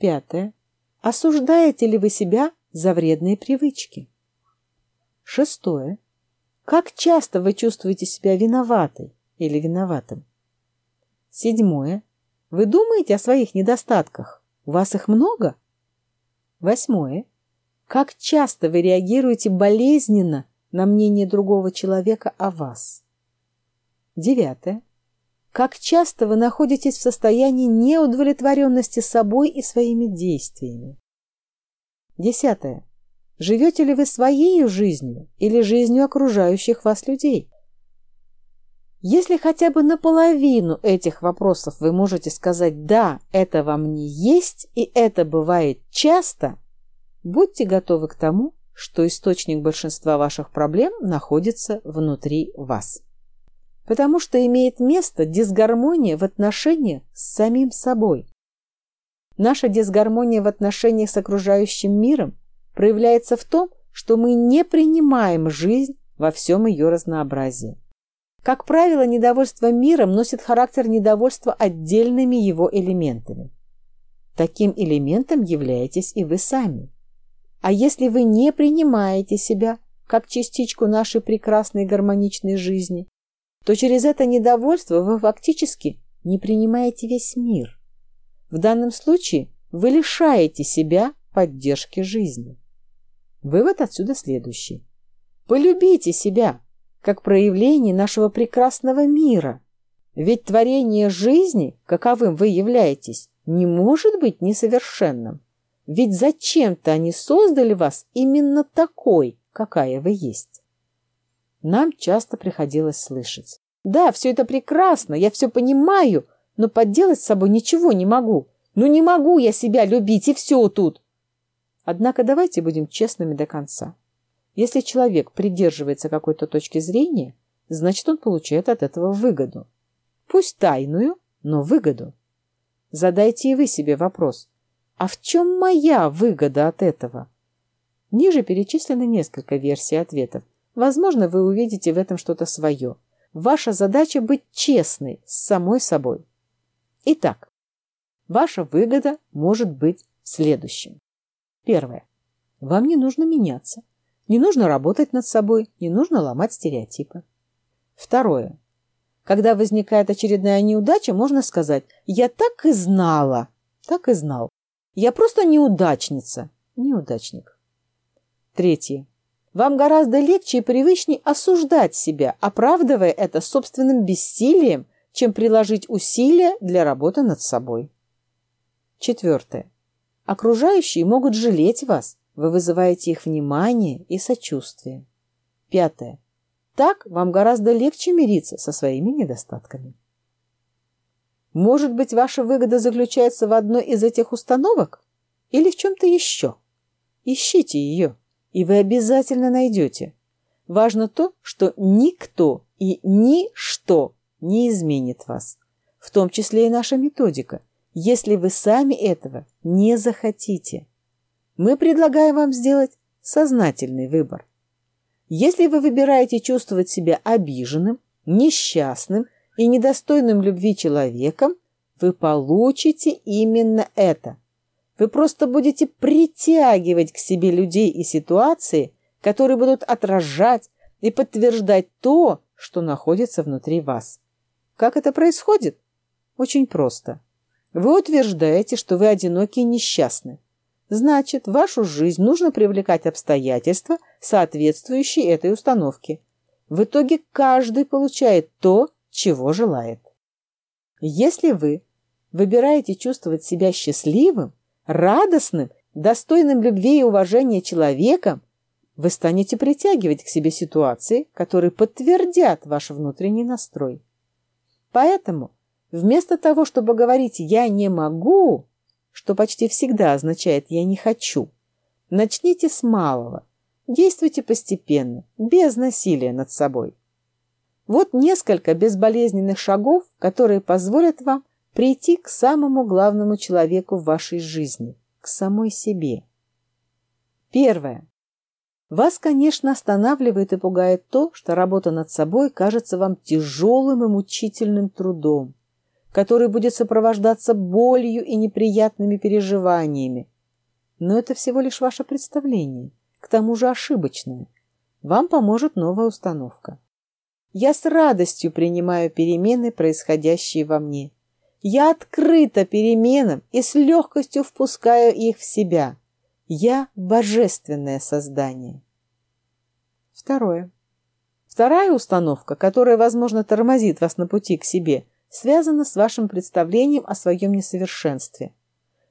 Пятое. Осуждаете ли вы себя за вредные привычки? Шестое. Как часто вы чувствуете себя виноватой или виноватым? Седьмое. Вы думаете о своих недостатках? У вас их много? Восьмое. Как часто вы реагируете болезненно на мнение другого человека о вас? Девятое. Как часто вы находитесь в состоянии неудовлетворенности собой и своими действиями? Десятое. Живете ли вы своей жизнью или жизнью окружающих вас людей? Если хотя бы наполовину этих вопросов вы можете сказать «да, это во мне есть, и это бывает часто», будьте готовы к тому, что источник большинства ваших проблем находится внутри вас. Потому что имеет место дисгармония в отношениях с самим собой. Наша дисгармония в отношениях с окружающим миром проявляется в том, что мы не принимаем жизнь во всем ее разнообразии. Как правило, недовольство миром носит характер недовольства отдельными его элементами. Таким элементом являетесь и вы сами. А если вы не принимаете себя как частичку нашей прекрасной гармоничной жизни, то через это недовольство вы фактически не принимаете весь мир. В данном случае вы лишаете себя поддержки жизни. Вывод отсюда следующий. Полюбите себя, как проявление нашего прекрасного мира. Ведь творение жизни, каковым вы являетесь, не может быть несовершенным. Ведь зачем-то они создали вас именно такой, какая вы есть. Нам часто приходилось слышать. Да, все это прекрасно, я все понимаю, но подделать с собой ничего не могу. Ну не могу я себя любить, и все тут. Однако давайте будем честными до конца. Если человек придерживается какой-то точки зрения, значит, он получает от этого выгоду. Пусть тайную, но выгоду. Задайте и вы себе вопрос, а в чем моя выгода от этого? Ниже перечислены несколько версий ответов. Возможно, вы увидите в этом что-то свое. Ваша задача быть честной с самой собой. Итак, ваша выгода может быть в следующем. Первое. Вам не нужно меняться. Не нужно работать над собой, не нужно ломать стереотипы. Второе. Когда возникает очередная неудача, можно сказать «я так и знала», так и знал. Я просто неудачница, неудачник. Третье. Вам гораздо легче и привычнее осуждать себя, оправдывая это собственным бессилием, чем приложить усилия для работы над собой. Четвертое. Окружающие могут жалеть вас, вы вызываете их внимание и сочувствие. Пятое. Так вам гораздо легче мириться со своими недостатками. Может быть, ваша выгода заключается в одной из этих установок или в чем-то еще? Ищите ее, и вы обязательно найдете. Важно то, что никто и ничто не изменит вас, в том числе и наша методика, если вы сами этого не захотите мы предлагаем вам сделать сознательный выбор. Если вы выбираете чувствовать себя обиженным, несчастным и недостойным любви человеком, вы получите именно это. Вы просто будете притягивать к себе людей и ситуации, которые будут отражать и подтверждать то, что находится внутри вас. Как это происходит? Очень просто. Вы утверждаете, что вы одиноки и несчастны. Значит, в вашу жизнь нужно привлекать обстоятельства, соответствующие этой установке. В итоге каждый получает то, чего желает. Если вы выбираете чувствовать себя счастливым, радостным, достойным любви и уважения человеком, вы станете притягивать к себе ситуации, которые подтвердят ваш внутренний настрой. Поэтому вместо того, чтобы говорить «я не могу», что почти всегда означает «я не хочу». Начните с малого. Действуйте постепенно, без насилия над собой. Вот несколько безболезненных шагов, которые позволят вам прийти к самому главному человеку в вашей жизни, к самой себе. Первое. Вас, конечно, останавливает и пугает то, что работа над собой кажется вам тяжелым и мучительным трудом который будет сопровождаться болью и неприятными переживаниями. Но это всего лишь ваше представление, к тому же ошибочное. Вам поможет новая установка. Я с радостью принимаю перемены, происходящие во мне. Я открыта переменам и с легкостью впускаю их в себя. Я божественное создание. Второе. Вторая установка, которая, возможно, тормозит вас на пути к себе, связана с вашим представлением о своем несовершенстве.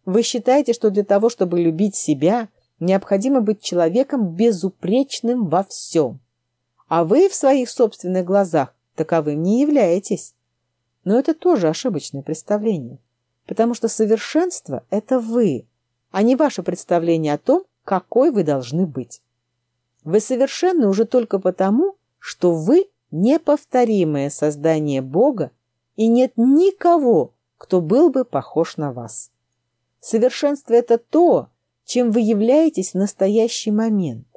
Вы считаете, что для того, чтобы любить себя, необходимо быть человеком безупречным во всем. А вы в своих собственных глазах таковым не являетесь. Но это тоже ошибочное представление, потому что совершенство – это вы, а не ваше представление о том, какой вы должны быть. Вы совершенны уже только потому, что вы неповторимое создание Бога, и нет никого, кто был бы похож на вас. Совершенство – это то, чем вы являетесь в настоящий момент.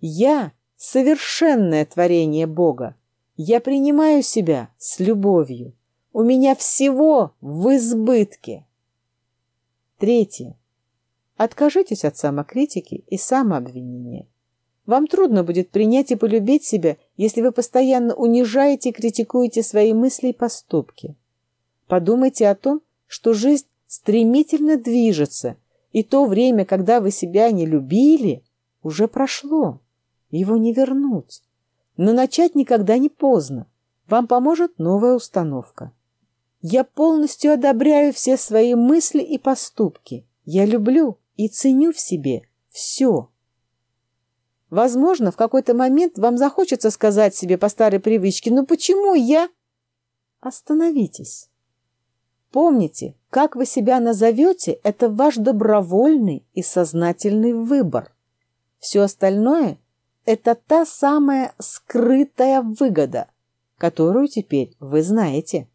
Я – совершенное творение Бога. Я принимаю себя с любовью. У меня всего в избытке. Третье. Откажитесь от самокритики и самообвинения. Вам трудно будет принять и полюбить себя, если вы постоянно унижаете и критикуете свои мысли и поступки. Подумайте о том, что жизнь стремительно движется, и то время, когда вы себя не любили, уже прошло. Его не вернуть. Но начать никогда не поздно. Вам поможет новая установка. Я полностью одобряю все свои мысли и поступки. Я люблю и ценю в себе все. Возможно, в какой-то момент вам захочется сказать себе по старой привычке «Ну почему я...» Остановитесь. Помните, как вы себя назовете, это ваш добровольный и сознательный выбор. Все остальное – это та самая скрытая выгода, которую теперь вы знаете.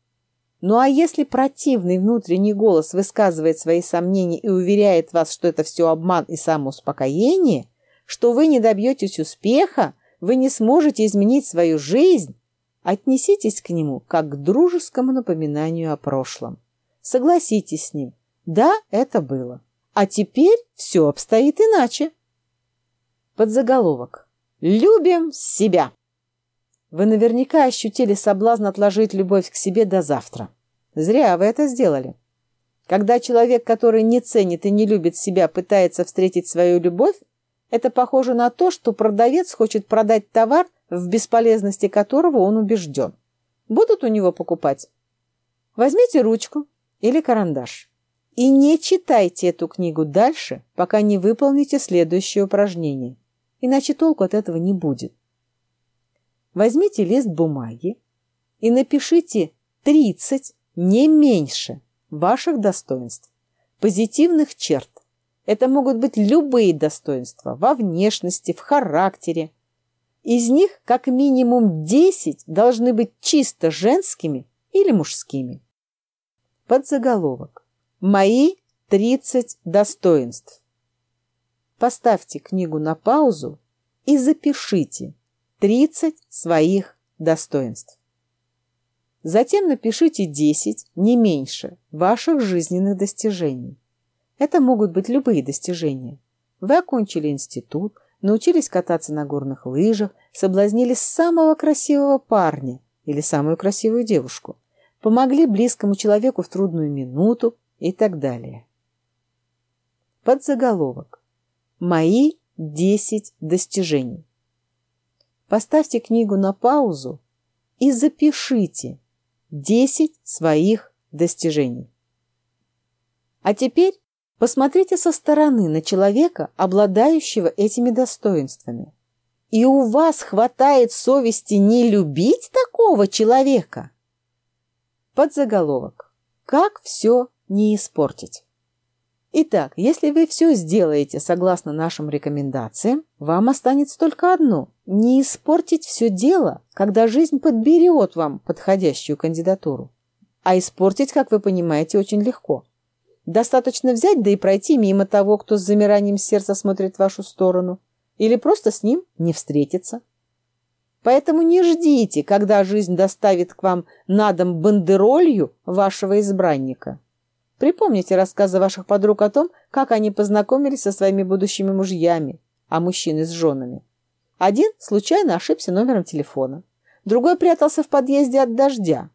Ну а если противный внутренний голос высказывает свои сомнения и уверяет вас, что это все обман и самоуспокоение, что вы не добьетесь успеха, вы не сможете изменить свою жизнь, отнеситесь к нему как к дружескому напоминанию о прошлом. Согласитесь с ним. Да, это было. А теперь все обстоит иначе. Подзаголовок. Любим себя. Вы наверняка ощутили соблазн отложить любовь к себе до завтра. Зря вы это сделали. Когда человек, который не ценит и не любит себя, пытается встретить свою любовь, это похоже на то, что продавец хочет продать товар, в бесполезности которого он убежден. Будут у него покупать? Возьмите ручку, или карандаш. И не читайте эту книгу дальше, пока не выполните следующее упражнение, иначе толку от этого не будет. Возьмите лист бумаги и напишите 30, не меньше, ваших достоинств, позитивных черт. Это могут быть любые достоинства во внешности, в характере. Из них как минимум 10 должны быть чисто женскими или мужскими. Подзаголовок. Мои 30 достоинств. Поставьте книгу на паузу и запишите 30 своих достоинств. Затем напишите 10, не меньше, ваших жизненных достижений. Это могут быть любые достижения. Вы окончили институт, научились кататься на горных лыжах, соблазнили самого красивого парня или самую красивую девушку – помогли близкому человеку в трудную минуту и так далее. Подзаголовок. Мои 10 достижений. Поставьте книгу на паузу и запишите 10 своих достижений. А теперь посмотрите со стороны на человека, обладающего этими достоинствами. И у вас хватает совести не любить такого человека – Подзаголовок. Как все не испортить? Итак, если вы все сделаете согласно нашим рекомендациям, вам останется только одно – не испортить все дело, когда жизнь подберет вам подходящую кандидатуру. А испортить, как вы понимаете, очень легко. Достаточно взять да и пройти мимо того, кто с замиранием сердца смотрит в вашу сторону, или просто с ним не встретиться. Поэтому не ждите, когда жизнь доставит к вам на дом бандеролью вашего избранника. Припомните рассказы ваших подруг о том, как они познакомились со своими будущими мужьями, а мужчины с женами. Один случайно ошибся номером телефона, другой прятался в подъезде от дождя,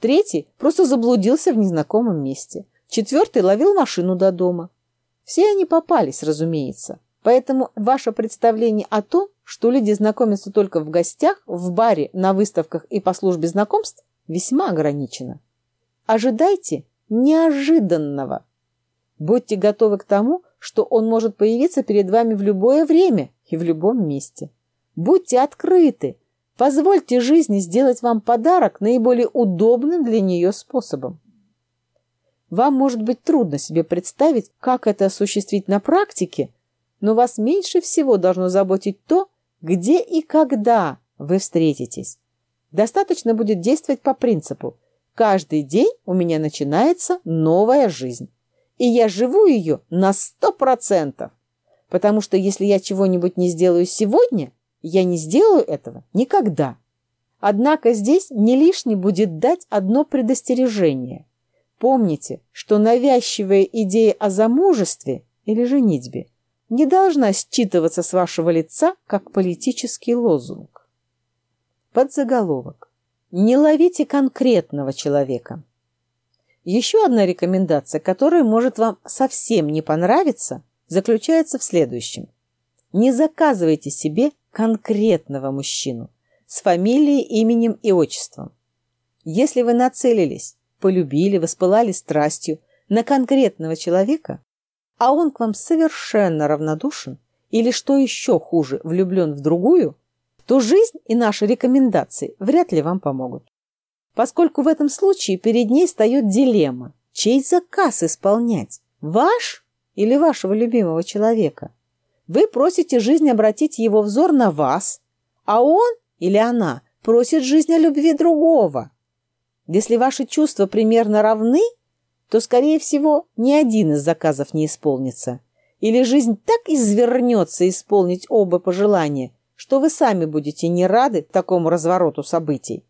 третий просто заблудился в незнакомом месте, четвертый ловил машину до дома. Все они попались, разумеется. Поэтому ваше представление о том, что люди знакомятся только в гостях, в баре, на выставках и по службе знакомств, весьма ограничено. Ожидайте неожиданного. Будьте готовы к тому, что он может появиться перед вами в любое время и в любом месте. Будьте открыты. Позвольте жизни сделать вам подарок наиболее удобным для нее способом. Вам может быть трудно себе представить, как это осуществить на практике, но вас меньше всего должно заботить то, где и когда вы встретитесь. Достаточно будет действовать по принципу «каждый день у меня начинается новая жизнь, и я живу ее на сто процентов, потому что если я чего-нибудь не сделаю сегодня, я не сделаю этого никогда». Однако здесь не лишне будет дать одно предостережение. Помните, что навязчивая идея о замужестве или женитьбе не должна считываться с вашего лица как политический лозунг. Подзаголовок. Не ловите конкретного человека. Еще одна рекомендация, которая может вам совсем не понравиться, заключается в следующем. Не заказывайте себе конкретного мужчину с фамилией, именем и отчеством. Если вы нацелились, полюбили, воспылали страстью на конкретного человека, а он к вам совершенно равнодушен или, что еще хуже, влюблен в другую, то жизнь и наши рекомендации вряд ли вам помогут. Поскольку в этом случае перед ней встает дилемма, чей заказ исполнять, ваш или вашего любимого человека. Вы просите жизнь обратить его взор на вас, а он или она просит жизнь о любви другого. Если ваши чувства примерно равны – то, скорее всего, ни один из заказов не исполнится. Или жизнь так извернется исполнить оба пожелания, что вы сами будете не рады такому развороту событий.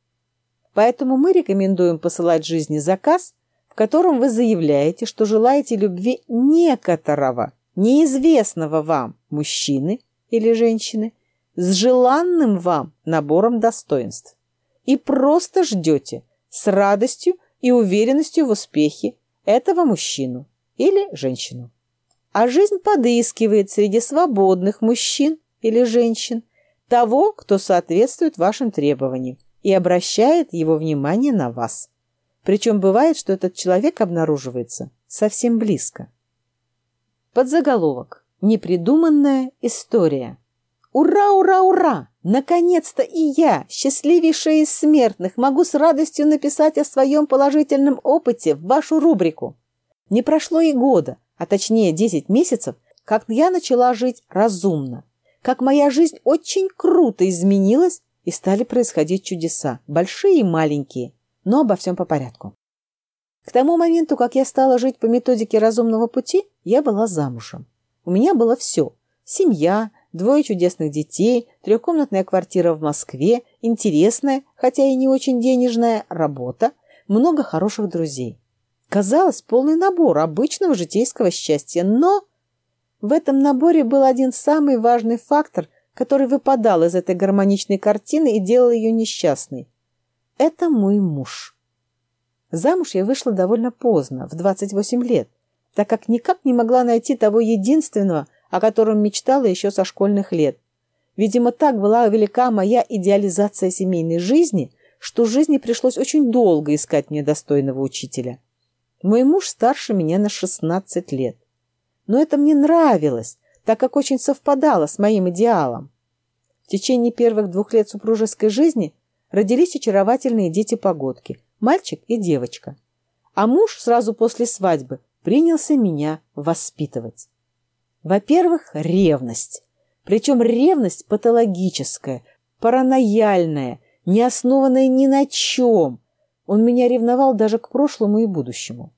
Поэтому мы рекомендуем посылать жизни заказ, в котором вы заявляете, что желаете любви некоторого, неизвестного вам мужчины или женщины, с желанным вам набором достоинств. И просто ждете с радостью и уверенностью в успехе этого мужчину или женщину. А жизнь подыскивает среди свободных мужчин или женщин того, кто соответствует вашим требованиям и обращает его внимание на вас. Причем бывает, что этот человек обнаруживается совсем близко. Подзаголовок. Непридуманная история. Ура, ура, ура! Наконец-то и я, счастливейшая из смертных, могу с радостью написать о своем положительном опыте в вашу рубрику. Не прошло и года, а точнее 10 месяцев, как я начала жить разумно, как моя жизнь очень круто изменилась и стали происходить чудеса, большие и маленькие, но обо всем по порядку. К тому моменту, как я стала жить по методике разумного пути, я была замужем. У меня было все – семья, Двое чудесных детей, трехкомнатная квартира в Москве, интересная, хотя и не очень денежная, работа, много хороших друзей. Казалось, полный набор обычного житейского счастья, но в этом наборе был один самый важный фактор, который выпадал из этой гармоничной картины и делал ее несчастной. Это мой муж. Замуж я вышла довольно поздно, в 28 лет, так как никак не могла найти того единственного, о котором мечтала еще со школьных лет. Видимо, так была велика моя идеализация семейной жизни, что жизни пришлось очень долго искать мне достойного учителя. Мой муж старше меня на 16 лет. Но это мне нравилось, так как очень совпадало с моим идеалом. В течение первых двух лет супружеской жизни родились очаровательные дети-погодки, мальчик и девочка. А муж сразу после свадьбы принялся меня воспитывать. Во-первых, ревность. Причем ревность патологическая, паранояльная, не основанная ни на чем. Он меня ревновал даже к прошлому и будущему.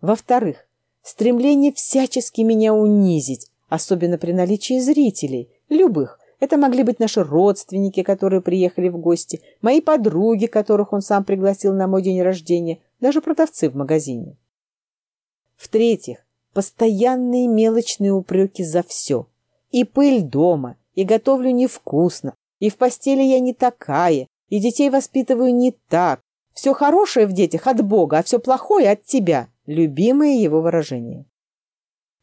Во-вторых, стремление всячески меня унизить, особенно при наличии зрителей, любых. Это могли быть наши родственники, которые приехали в гости, мои подруги, которых он сам пригласил на мой день рождения, даже продавцы в магазине. В-третьих, Постоянные мелочные упреки за все. И пыль дома, и готовлю невкусно, и в постели я не такая, и детей воспитываю не так. Все хорошее в детях от Бога, а все плохое от тебя. Любимое его выражение.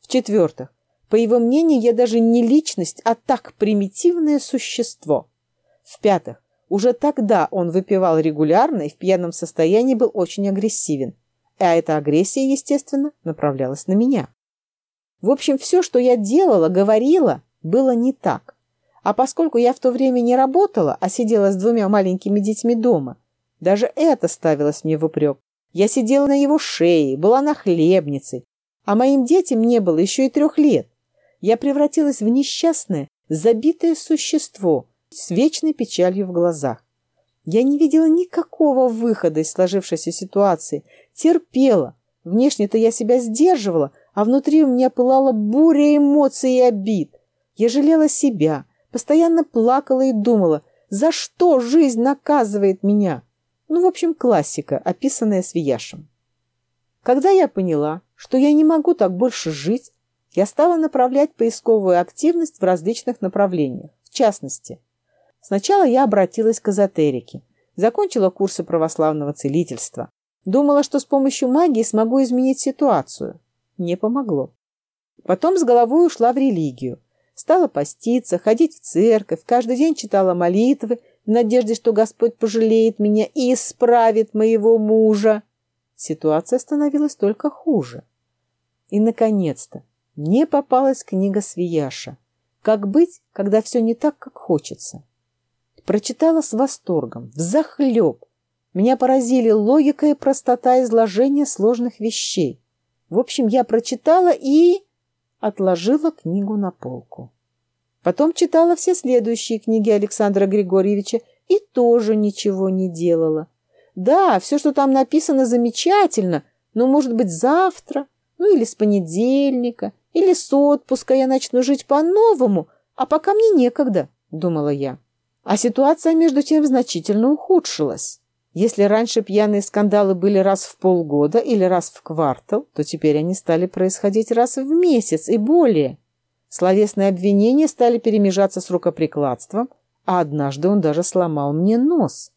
В-четвертых, по его мнению, я даже не личность, а так примитивное существо. В-пятых, уже тогда он выпивал регулярно и в пьяном состоянии был очень агрессивен. А эта агрессия, естественно, направлялась на меня. В общем, все, что я делала, говорила, было не так. А поскольку я в то время не работала, а сидела с двумя маленькими детьми дома, даже это ставилось мне в упрек. Я сидела на его шее, была нахлебницей, а моим детям не было еще и трех лет. Я превратилась в несчастное, забитое существо с вечной печалью в глазах. Я не видела никакого выхода из сложившейся ситуации, терпела. Внешне-то я себя сдерживала, а внутри у меня пылала буря эмоций и обид. Я жалела себя, постоянно плакала и думала, за что жизнь наказывает меня. Ну, в общем, классика, описанная Свияшем. Когда я поняла, что я не могу так больше жить, я стала направлять поисковую активность в различных направлениях. В частности, сначала я обратилась к эзотерике, закончила курсы православного целительства. Думала, что с помощью магии смогу изменить ситуацию. Не помогло. Потом с головой ушла в религию. Стала поститься, ходить в церковь, каждый день читала молитвы в надежде, что Господь пожалеет меня и исправит моего мужа. Ситуация становилась только хуже. И, наконец-то, мне попалась книга Свияша «Как быть, когда все не так, как хочется». Прочитала с восторгом, взахлеб. Меня поразили логика и простота изложения сложных вещей. В общем, я прочитала и отложила книгу на полку. Потом читала все следующие книги Александра Григорьевича и тоже ничего не делала. Да, все, что там написано, замечательно, но, может быть, завтра, ну или с понедельника, или с отпуска я начну жить по-новому, а пока мне некогда, думала я. А ситуация, между тем, значительно ухудшилась. Если раньше пьяные скандалы были раз в полгода или раз в квартал, то теперь они стали происходить раз в месяц и более. Словесные обвинения стали перемежаться с рукоприкладством, а однажды он даже сломал мне нос.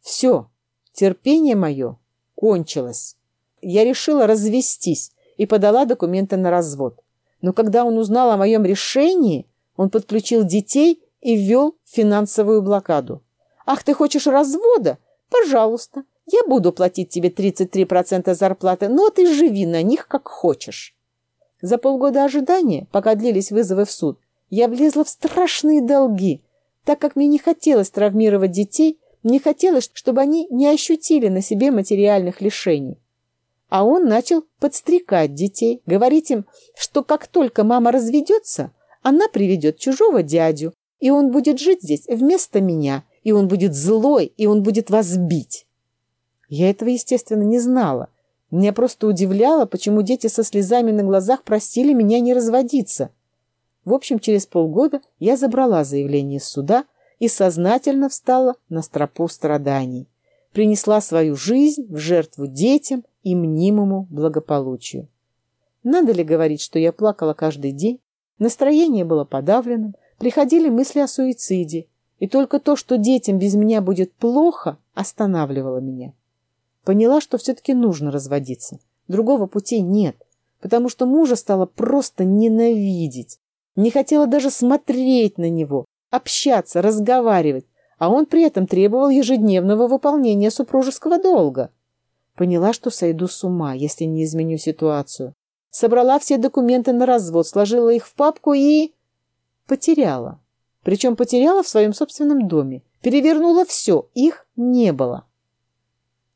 Все, терпение мое кончилось. Я решила развестись и подала документы на развод. Но когда он узнал о моем решении, он подключил детей и ввел финансовую блокаду. «Ах, ты хочешь развода? Пожалуйста, я буду платить тебе 33% зарплаты, но ты живи на них как хочешь». За полгода ожидания, пока длились вызовы в суд, я влезла в страшные долги, так как мне не хотелось травмировать детей, не хотелось, чтобы они не ощутили на себе материальных лишений. А он начал подстрекать детей, говорить им, что как только мама разведется, она приведет чужого дядю, и он будет жить здесь вместо меня, и он будет злой, и он будет вас бить. Я этого, естественно, не знала, меня просто удивляло, почему дети со слезами на глазах просили меня не разводиться. В общем, через полгода я забрала заявление из суда и сознательно встала на стропу страданий. Принесла свою жизнь в жертву детям и мнимому благополучию. Надо ли говорить, что я плакала каждый день? Настроение было подавленным, приходили мысли о суициде, и только то, что детям без меня будет плохо, останавливало меня. Поняла, что все-таки нужно разводиться. Другого пути нет, потому что мужа стала просто ненавидеть. Не хотела даже смотреть на него, общаться, разговаривать, а он при этом требовал ежедневного выполнения супружеского долга. Поняла, что сойду с ума, если не изменю ситуацию. Собрала все документы на развод, сложила их в папку и... Потеряла. Причем потеряла в своем собственном доме. Перевернула все, их не было.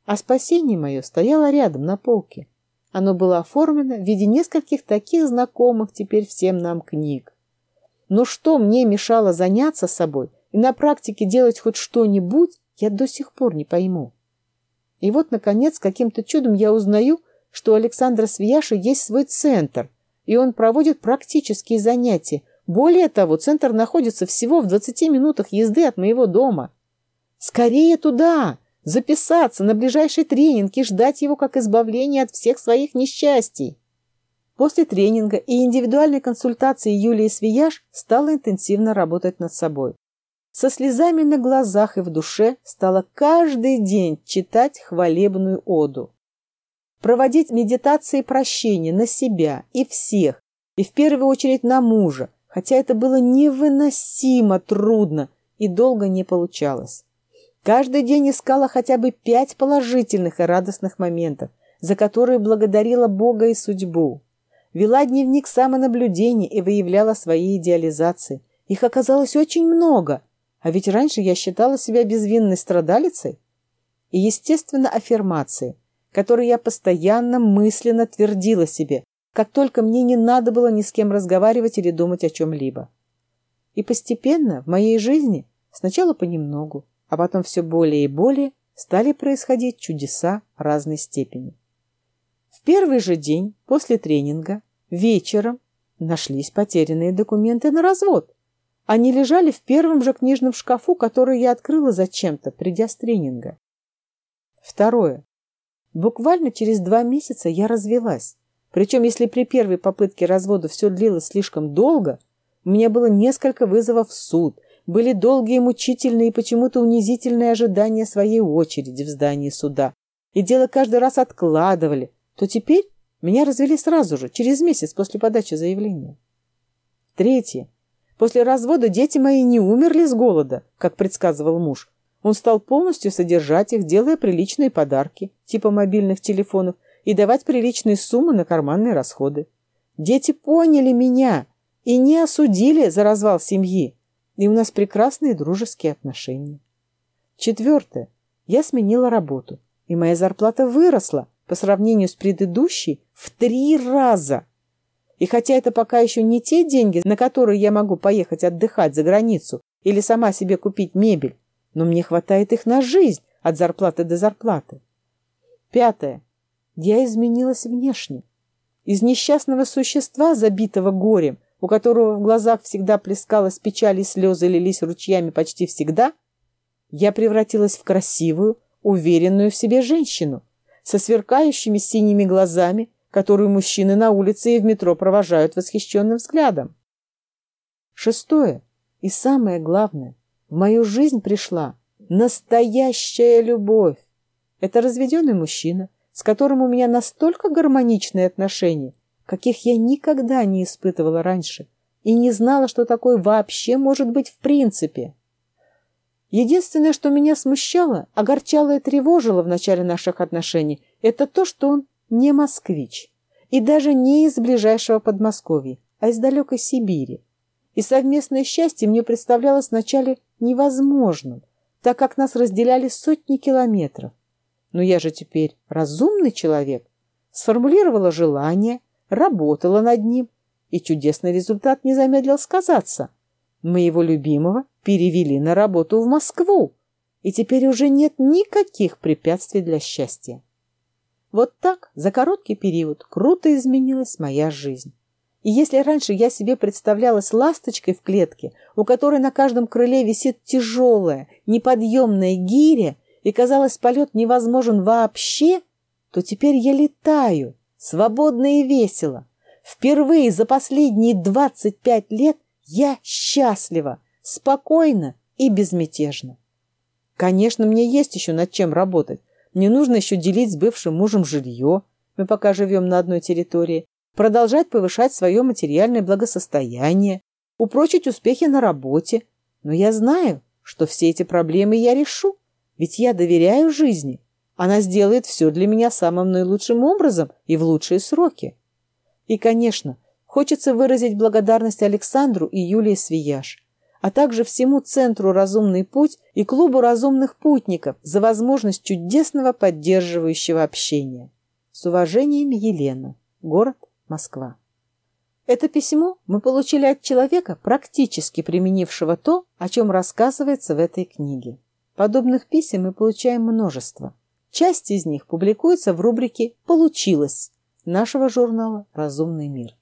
А спасение мое стояло рядом на полке. Оно было оформлено в виде нескольких таких знакомых теперь всем нам книг. Но что мне мешало заняться собой и на практике делать хоть что-нибудь, я до сих пор не пойму. И вот, наконец, каким-то чудом я узнаю, что у Александра Свияши есть свой центр, и он проводит практические занятия. Более того, центр находится всего в 20 минутах езды от моего дома. Скорее туда! записаться на ближайший тренинг и ждать его как избавления от всех своих несчастий. После тренинга и индивидуальной консультации Юлии Свияж стала интенсивно работать над собой. Со слезами на глазах и в душе стала каждый день читать хвалебную оду. проводить медитации прощения на себя и всех, и в первую очередь на мужа, хотя это было невыносимо трудно и долго не получалось. Каждый день искала хотя бы пять положительных и радостных моментов, за которые благодарила Бога и судьбу. Вела дневник самонаблюдения и выявляла свои идеализации. Их оказалось очень много, а ведь раньше я считала себя безвинной страдалицей. И, естественно, аффирмации, которые я постоянно мысленно твердила себе, как только мне не надо было ни с кем разговаривать или думать о чем-либо. И постепенно в моей жизни, сначала понемногу, а потом все более и более стали происходить чудеса разной степени. В первый же день после тренинга вечером нашлись потерянные документы на развод. Они лежали в первом же книжном шкафу, который я открыла зачем-то, придя с тренинга. Второе. Буквально через два месяца я развелась. Причем, если при первой попытке развода все длилось слишком долго, у меня было несколько вызовов в суд, были долгие, мучительные и почему-то унизительные ожидания своей очереди в здании суда. И дело каждый раз откладывали. То теперь меня развели сразу же, через месяц после подачи заявления. Третье. После развода дети мои не умерли с голода, как предсказывал муж. Он стал полностью содержать их, делая приличные подарки, типа мобильных телефонов, и давать приличные суммы на карманные расходы. Дети поняли меня и не осудили за развал семьи, и у нас прекрасные дружеские отношения. Четвертое. Я сменила работу, и моя зарплата выросла по сравнению с предыдущей в три раза. И хотя это пока еще не те деньги, на которые я могу поехать отдыхать за границу или сама себе купить мебель, но мне хватает их на жизнь от зарплаты до зарплаты. Пятое. Я изменилась внешне. Из несчастного существа, забитого горем, у которого в глазах всегда плескалась печаль и слезы лились ручьями почти всегда, я превратилась в красивую, уверенную в себе женщину со сверкающими синими глазами, которую мужчины на улице и в метро провожают восхищенным взглядом. Шестое и самое главное, в мою жизнь пришла настоящая любовь. Это разведенный мужчина, с которым у меня настолько гармоничные отношения, каких я никогда не испытывала раньше и не знала, что такое вообще может быть в принципе. Единственное, что меня смущало, огорчало и тревожило в начале наших отношений, это то, что он не москвич и даже не из ближайшего Подмосковья, а из далекой Сибири. И совместное счастье мне представлялось вначале невозможным, так как нас разделяли сотни километров. Но я же теперь разумный человек, сформулировала желание, работала над ним, и чудесный результат не замедлил сказаться. Моего любимого перевели на работу в Москву, и теперь уже нет никаких препятствий для счастья. Вот так за короткий период круто изменилась моя жизнь. И если раньше я себе представлялась ласточкой в клетке, у которой на каждом крыле висит тяжелая, неподъемная гиря, и казалось, полет невозможен вообще, то теперь я летаю, свободно и весело. Впервые за последние 25 лет я счастлива, спокойна и безмятежна. Конечно, мне есть еще над чем работать. Мне нужно еще делить с бывшим мужем жилье, мы пока живем на одной территории, продолжать повышать свое материальное благосостояние, упрочить успехи на работе. Но я знаю, что все эти проблемы я решу, ведь я доверяю жизни. Она сделает все для меня самым наилучшим образом и в лучшие сроки. И, конечно, хочется выразить благодарность Александру и Юлии Свияж, а также всему Центру «Разумный путь» и Клубу разумных путников за возможность чудесного поддерживающего общения. С уважением, Елена. Город Москва. Это письмо мы получили от человека, практически применившего то, о чем рассказывается в этой книге. Подобных писем мы получаем множество. Часть из них публикуется в рубрике «Получилось» нашего журнала «Разумный мир».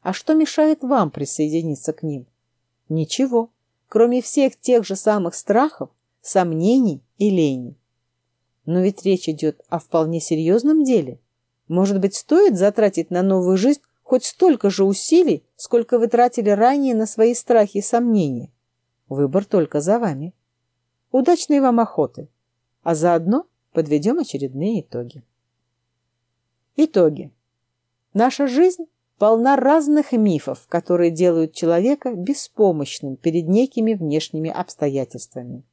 А что мешает вам присоединиться к ним? Ничего, кроме всех тех же самых страхов, сомнений и лени. Но ведь речь идет о вполне серьезном деле. Может быть, стоит затратить на новую жизнь хоть столько же усилий, сколько вы тратили ранее на свои страхи и сомнения? Выбор только за вами. Удачной вам охоты! А заодно подведем очередные итоги. Итоги. Наша жизнь полна разных мифов, которые делают человека беспомощным перед некими внешними обстоятельствами.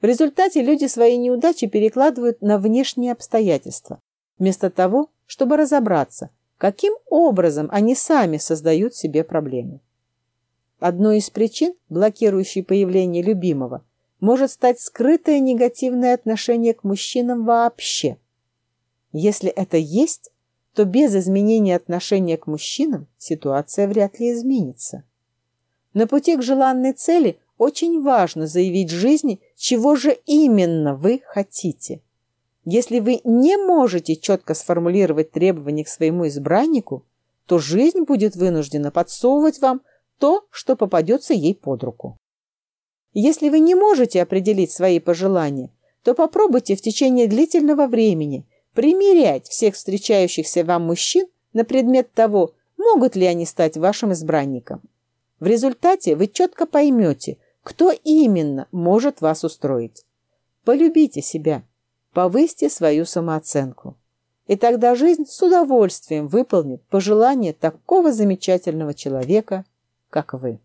В результате люди свои неудачи перекладывают на внешние обстоятельства, вместо того, чтобы разобраться, каким образом они сами создают себе проблемы. Одной из причин, блокирующей появление любимого, может стать скрытое негативное отношение к мужчинам вообще. Если это есть, то без изменения отношения к мужчинам ситуация вряд ли изменится. На пути к желанной цели очень важно заявить жизни, чего же именно вы хотите. Если вы не можете четко сформулировать требования к своему избраннику, то жизнь будет вынуждена подсовывать вам то, что попадется ей под руку. Если вы не можете определить свои пожелания, то попробуйте в течение длительного времени примерять всех встречающихся вам мужчин на предмет того, могут ли они стать вашим избранником. В результате вы четко поймете, кто именно может вас устроить? Полюбите себя, повысьте свою самооценку. И тогда жизнь с удовольствием выполнит пожелание такого замечательного человека, как вы.